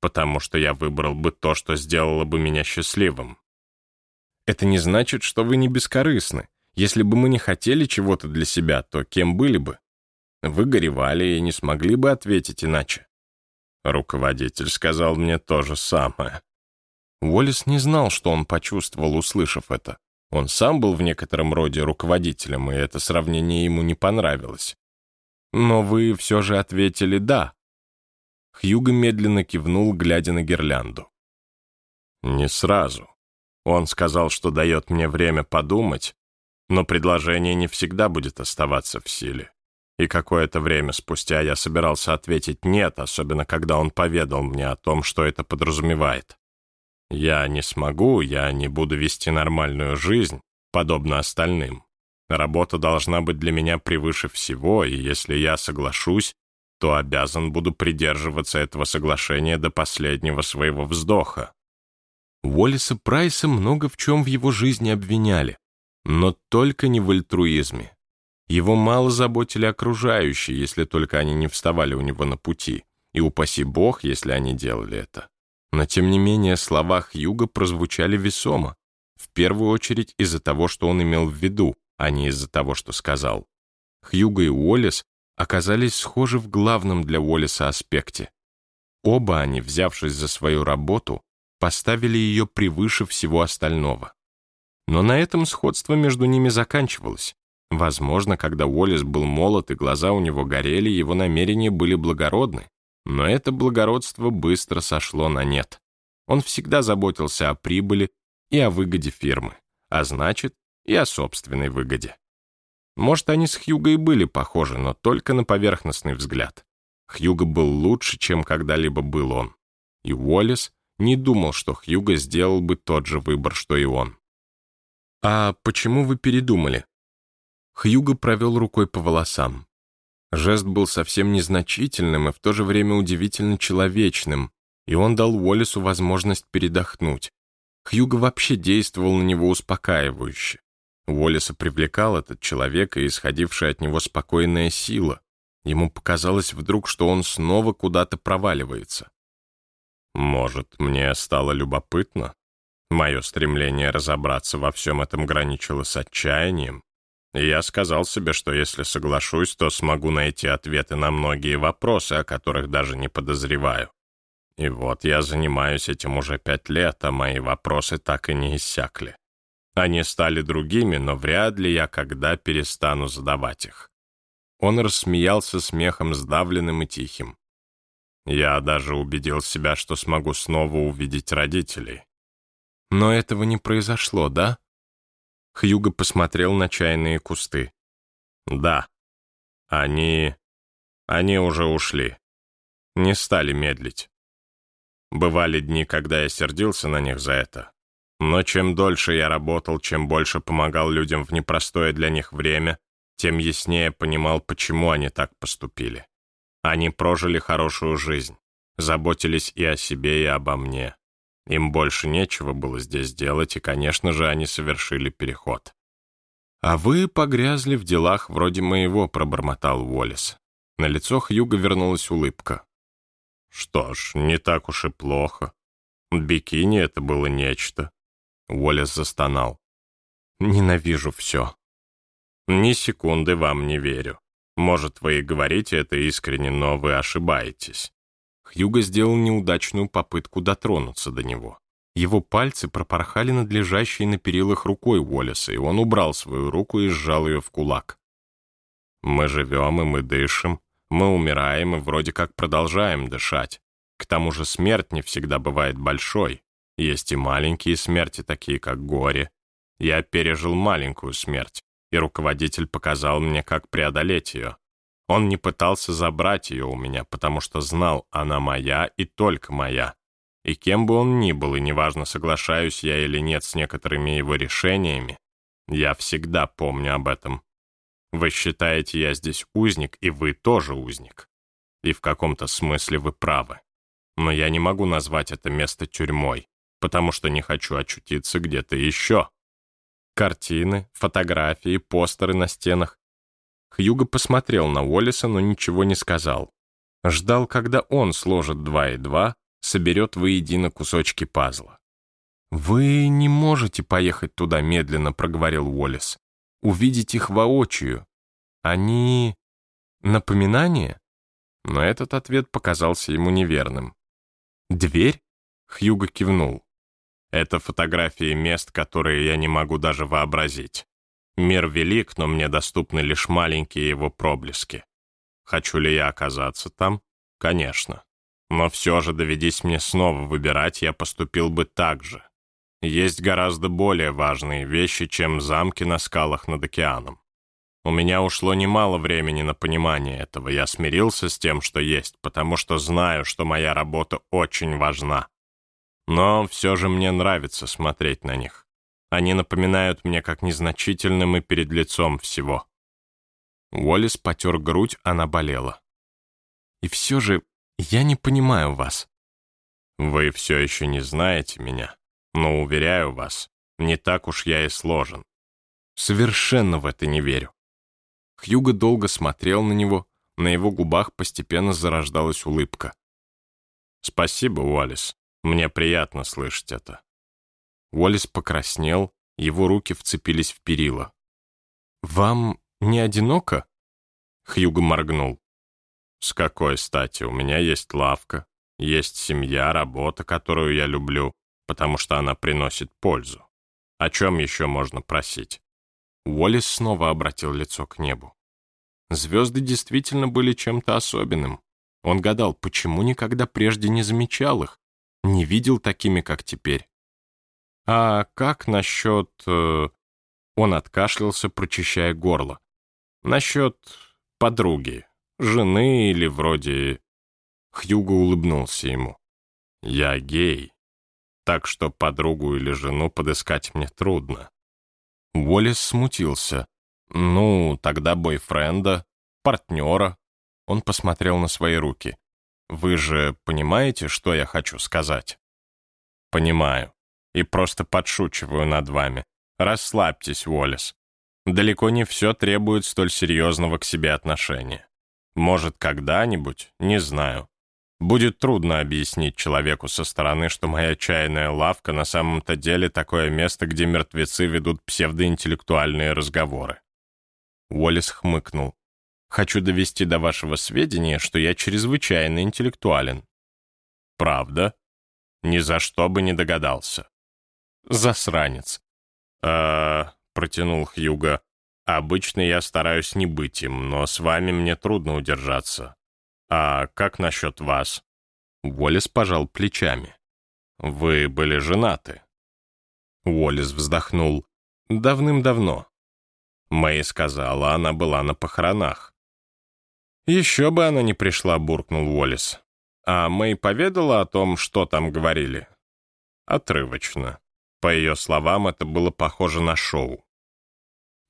Потому что я выбрал бы то, что сделало бы меня счастливым. Это не значит, что вы не бескорыстны. Если бы мы не хотели чего-то для себя, то кем были бы? Вы горевали и не смогли бы ответить иначе. Руководитель сказал мне то же самое. Уоллес не знал, что он почувствовал, услышав это. Он сам был в некотором роде руководителем, и это сравнение ему не понравилось. Но вы все же ответили «да». Хьюго медленно кивнул, глядя на гирлянду. «Не сразу. Он сказал, что дает мне время подумать, Но предложение не всегда будет оставаться в силе. И какое-то время спустя я собирался ответить «нет», особенно когда он поведал мне о том, что это подразумевает. Я не смогу, я не буду вести нормальную жизнь, подобно остальным. Работа должна быть для меня превыше всего, и если я соглашусь, то обязан буду придерживаться этого соглашения до последнего своего вздоха. Уоллиса Прайса много в чем в его жизни обвиняли, но только не в альтруизме. Его мало заботили окружающие, если только они не вставали у него на пути, и упаси бог, если они делали это. Но тем не менее слова Хьюга прозвучали весомо, в первую очередь из-за того, что он имел в виду, а не из-за того, что сказал. Хьюго и Уоллес оказались схожи в главном для Уоллеса аспекте. Оба они, взявшись за свою работу, поставили ее превыше всего остального. Но на этом сходство между ними заканчивалось. Возможно, когда Уоллес был молод и глаза у него горели, его намерения были благородны, но это благородство быстро сошло на нет. Он всегда заботился о прибыли и о выгоде фирмы, а значит, и о собственной выгоде. Может, они с Хьюго и были похожи, но только на поверхностный взгляд. Хьюго был лучше, чем когда-либо был он. И Уоллес не думал, что Хьюго сделал бы тот же выбор, что и он. «А почему вы передумали?» Хьюго провел рукой по волосам. Жест был совсем незначительным и в то же время удивительно человечным, и он дал Уоллесу возможность передохнуть. Хьюго вообще действовал на него успокаивающе. Уоллеса привлекал этот человек и исходившая от него спокойная сила. Ему показалось вдруг, что он снова куда-то проваливается. Может, мне стало любопытно? Мое стремление разобраться во всем этом граничило с отчаянием. Я сказал себе, что если соглашусь, то смогу найти ответы на многие вопросы, о которых даже не подозреваю. И вот я занимаюсь этим уже пять лет, а мои вопросы так и не иссякли. Они стали другими, но вряд ли я когда перестану задавать их. Он рассмеялся смехом сдавленным и тихим. Я даже убедил себя, что смогу снова увидеть родителей. Но этого не произошло, да? Хьюго посмотрел на чайные кусты. Да. Они... Они уже ушли. Не стали медлить. Бывали дни, когда я сердился на них за это. Но чем дольше я работал, чем больше помогал людям в непростое для них время, тем яснее понимал, почему они так поступили. Они прожили хорошую жизнь, заботились и о себе, и обо мне. Им больше нечего было здесь делать, и, конечно же, они совершили переход. «А вы погрязли в делах вроде моего», — пробормотал Уоллес. На лицо Хьюга вернулась улыбка. «Что ж, не так уж и плохо. Бикини — это было нечто. Уоллес застонал. «Ненавижу все». «Ни секунды вам не верю. Может, вы и говорите это искренне, но вы ошибаетесь». Хьюго сделал неудачную попытку дотронуться до него. Его пальцы пропорхали над лежащей на перилах рукой Уоллеса, и он убрал свою руку и сжал ее в кулак. «Мы живем, и мы дышим. Мы умираем, и вроде как продолжаем дышать. К тому же смерть не всегда бывает большой. Есть и маленькие смерти, такие как горе. Я пережил маленькую смерть, и руководитель показал мне, как преодолеть ее. Он не пытался забрать ее у меня, потому что знал, она моя и только моя. И кем бы он ни был, и неважно, соглашаюсь я или нет с некоторыми его решениями, я всегда помню об этом. Вы считаете, я здесь узник, и вы тоже узник. И в каком-то смысле вы правы. Но я не могу назвать это место тюрьмой потому что не хочу очутиться где-то еще. Картины, фотографии, постеры на стенах. Хьюго посмотрел на Уоллеса, но ничего не сказал. Ждал, когда он сложит два и два, соберет воедино кусочки пазла. «Вы не можете поехать туда медленно», — проговорил Уоллес. «Увидеть их воочию. Они... напоминание?» Но этот ответ показался ему неверным. «Дверь?» — Хьюго кивнул. Это фотографии мест, которые я не могу даже вообразить. Мир велик, но мне доступны лишь маленькие его проблески. Хочу ли я оказаться там? Конечно. Но все же, доведись мне снова выбирать, я поступил бы так же. Есть гораздо более важные вещи, чем замки на скалах над океаном. У меня ушло немало времени на понимание этого. Я смирился с тем, что есть, потому что знаю, что моя работа очень важна. Но все же мне нравится смотреть на них. Они напоминают мне как незначительным и перед лицом всего. Уоллес потер грудь, она болела. И все же я не понимаю вас. Вы все еще не знаете меня, но, уверяю вас, не так уж я и сложен. Совершенно в это не верю. Хьюго долго смотрел на него, на его губах постепенно зарождалась улыбка. «Спасибо, Уоллес. Мне приятно слышать это». Уоллес покраснел, его руки вцепились в перила. «Вам не одиноко?» Хьюго моргнул. «С какой стати? У меня есть лавка, есть семья, работа, которую я люблю, потому что она приносит пользу. О чем еще можно просить?» Уоллес снова обратил лицо к небу. Звезды действительно были чем-то особенным. Он гадал, почему никогда прежде не замечал их, не видел такими, как теперь. «А как насчет...» э... Он откашлялся, прочищая горло. «Насчет подруги, жены или вроде...» Хьюго улыбнулся ему. «Я гей, так что подругу или жену подыскать мне трудно. Уоллес смутился. «Ну, тогда бойфренда, партнера». Он посмотрел на свои руки. «Вы же понимаете, что я хочу сказать?» «Понимаю. И просто подшучиваю над вами. Расслабьтесь, Уоллес. Далеко не все требует столь серьезного к себе отношения. Может, когда-нибудь, не знаю. Будет трудно объяснить человеку со стороны, что моя чайная лавка на самом-то деле такое место, где мертвецы ведут псевдоинтеллектуальные разговоры. Уоллес хмыкнул. «Хочу довести до вашего сведения, что я чрезвычайно интеллектуален». «Правда?» «Ни за что бы не догадался». «Засранец». «Э-э...» протянул Хьюго. «Обычно я стараюсь не быть им, но с вами мне трудно удержаться. «А как насчет вас?» Уоллес пожал плечами. «Вы были женаты?» Уоллес вздохнул. «Давным-давно». Мэй сказала, она была на похоронах. «Еще бы она не пришла», — буркнул Уоллес. А Мэй поведала о том, что там говорили. Отрывочно. По ее словам, это было похоже на шоу.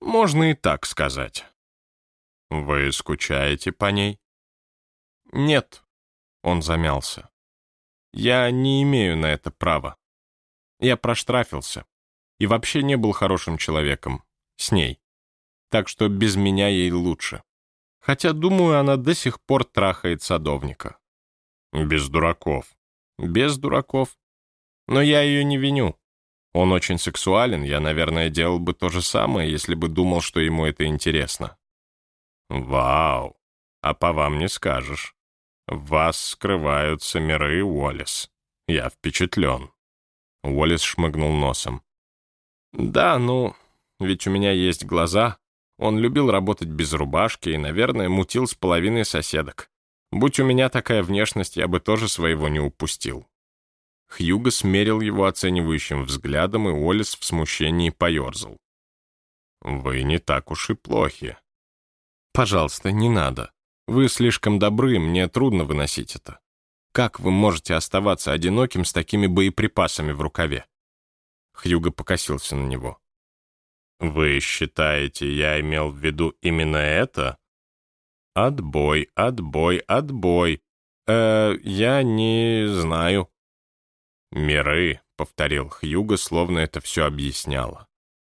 Можно и так сказать. «Вы скучаете по ней?» «Нет», — он замялся. «Я не имею на это права. Я проштрафился и вообще не был хорошим человеком. С ней. Так что без меня ей лучше. Хотя, думаю, она до сих пор трахает садовника». «Без дураков». «Без дураков. Но я ее не виню. Он очень сексуален, я, наверное, делал бы то же самое, если бы думал, что ему это интересно». «Вау! А по вам не скажешь». В вас скрываются миры, Уоллес. Я впечатлен. Уоллес шмыгнул носом. Да, ну, ведь у меня есть глаза. Он любил работать без рубашки и, наверное, мутил с половиной соседок. Будь у меня такая внешность, я бы тоже своего не упустил. Хьюго смерил его оценивающим взглядом, и Уоллес в смущении поерзал. «Вы не так уж и плохи». «Пожалуйста, не надо. Вы слишком добры, мне трудно выносить это. Как вы можете оставаться одиноким с такими боеприпасами в рукаве?» Хьюго покосился на него. «Вы считаете, я имел в виду именно это?» «Отбой, отбой, отбой. Э, я не знаю». «Миры», — повторил Хьюго, словно это все объясняло.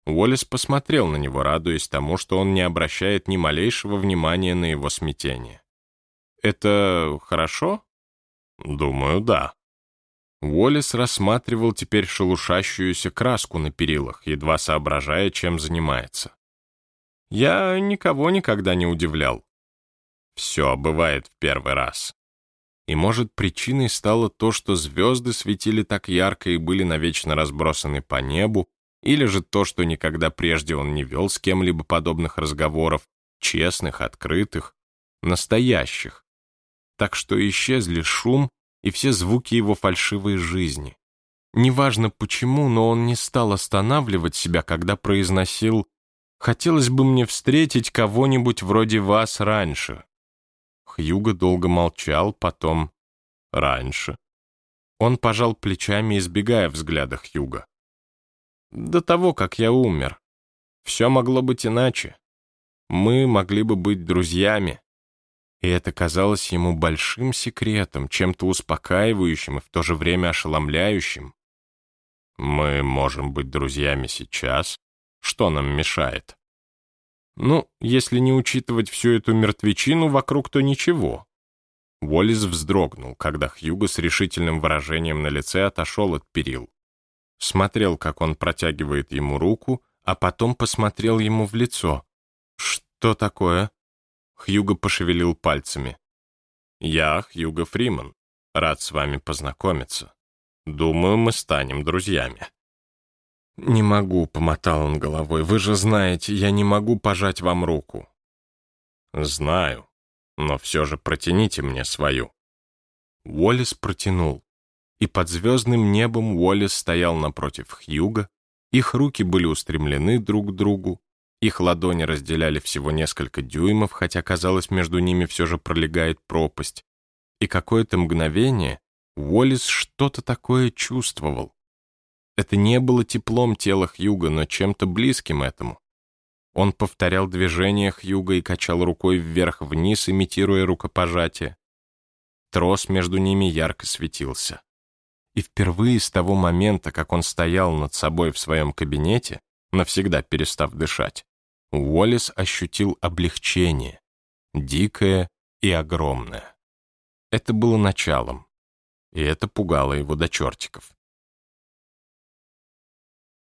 Уоллес посмотрел на него, радуясь тому, что он не обращает ни малейшего внимания на его смятение. «Это хорошо?» «Думаю, да». Уоллес рассматривал теперь шелушащуюся краску на перилах, едва соображая, чем занимается. «Я никого никогда не удивлял. Все бывает в первый раз. И, может, причиной стало то, что звезды светили так ярко и были навечно разбросаны по небу, или же то, что никогда прежде он не вел с кем-либо подобных разговоров, честных, открытых, настоящих. Так что исчезли шум и все звуки его фальшивой жизни. Неважно почему, но он не стал останавливать себя, когда произносил «Хотелось бы мне встретить кого-нибудь вроде вас раньше». Хьюго долго молчал, потом «Раньше». Он пожал плечами, избегая взгляда Хьюга. «До того, как я умер. Все могло быть иначе. Мы могли бы быть друзьями». И это казалось ему большим секретом, чем-то успокаивающим и в то же время ошеломляющим. Мы можем быть друзьями сейчас. Что нам мешает? Ну, если не учитывать всю эту мертвечину вокруг, то ничего. Уоллес вздрогнул, когда Хьюго с решительным выражением на лице отошел от перил. Смотрел, как он протягивает ему руку, а потом посмотрел ему в лицо. «Что такое?» Хьюго пошевелил пальцами. «Я Хьюго Фриман. Рад с вами познакомиться». Думаю, мы станем друзьями». «Не могу», — помотал он головой. «Вы же знаете, я не могу пожать вам руку». «Знаю, но все же протяните мне свою». Уоллес протянул, и под звездным небом Уоллес стоял напротив Хьюга, их руки были устремлены друг к другу, их ладони разделяли всего несколько дюймов, хотя, казалось, между ними все же пролегает пропасть, и какое-то мгновение Уоллес что-то такое чувствовал. Это не было теплом тела Хьюга, но чем-то близким этому. Он повторял движения Хьюга и качал рукой вверх-вниз, имитируя рукопожатие. Трос между ними ярко светился. И впервые с того момента, как он стоял над собой в своем кабинете, навсегда перестав дышать, Уоллес ощутил облегчение, дикое и огромное. Это было началом и это пугало его до чертиков.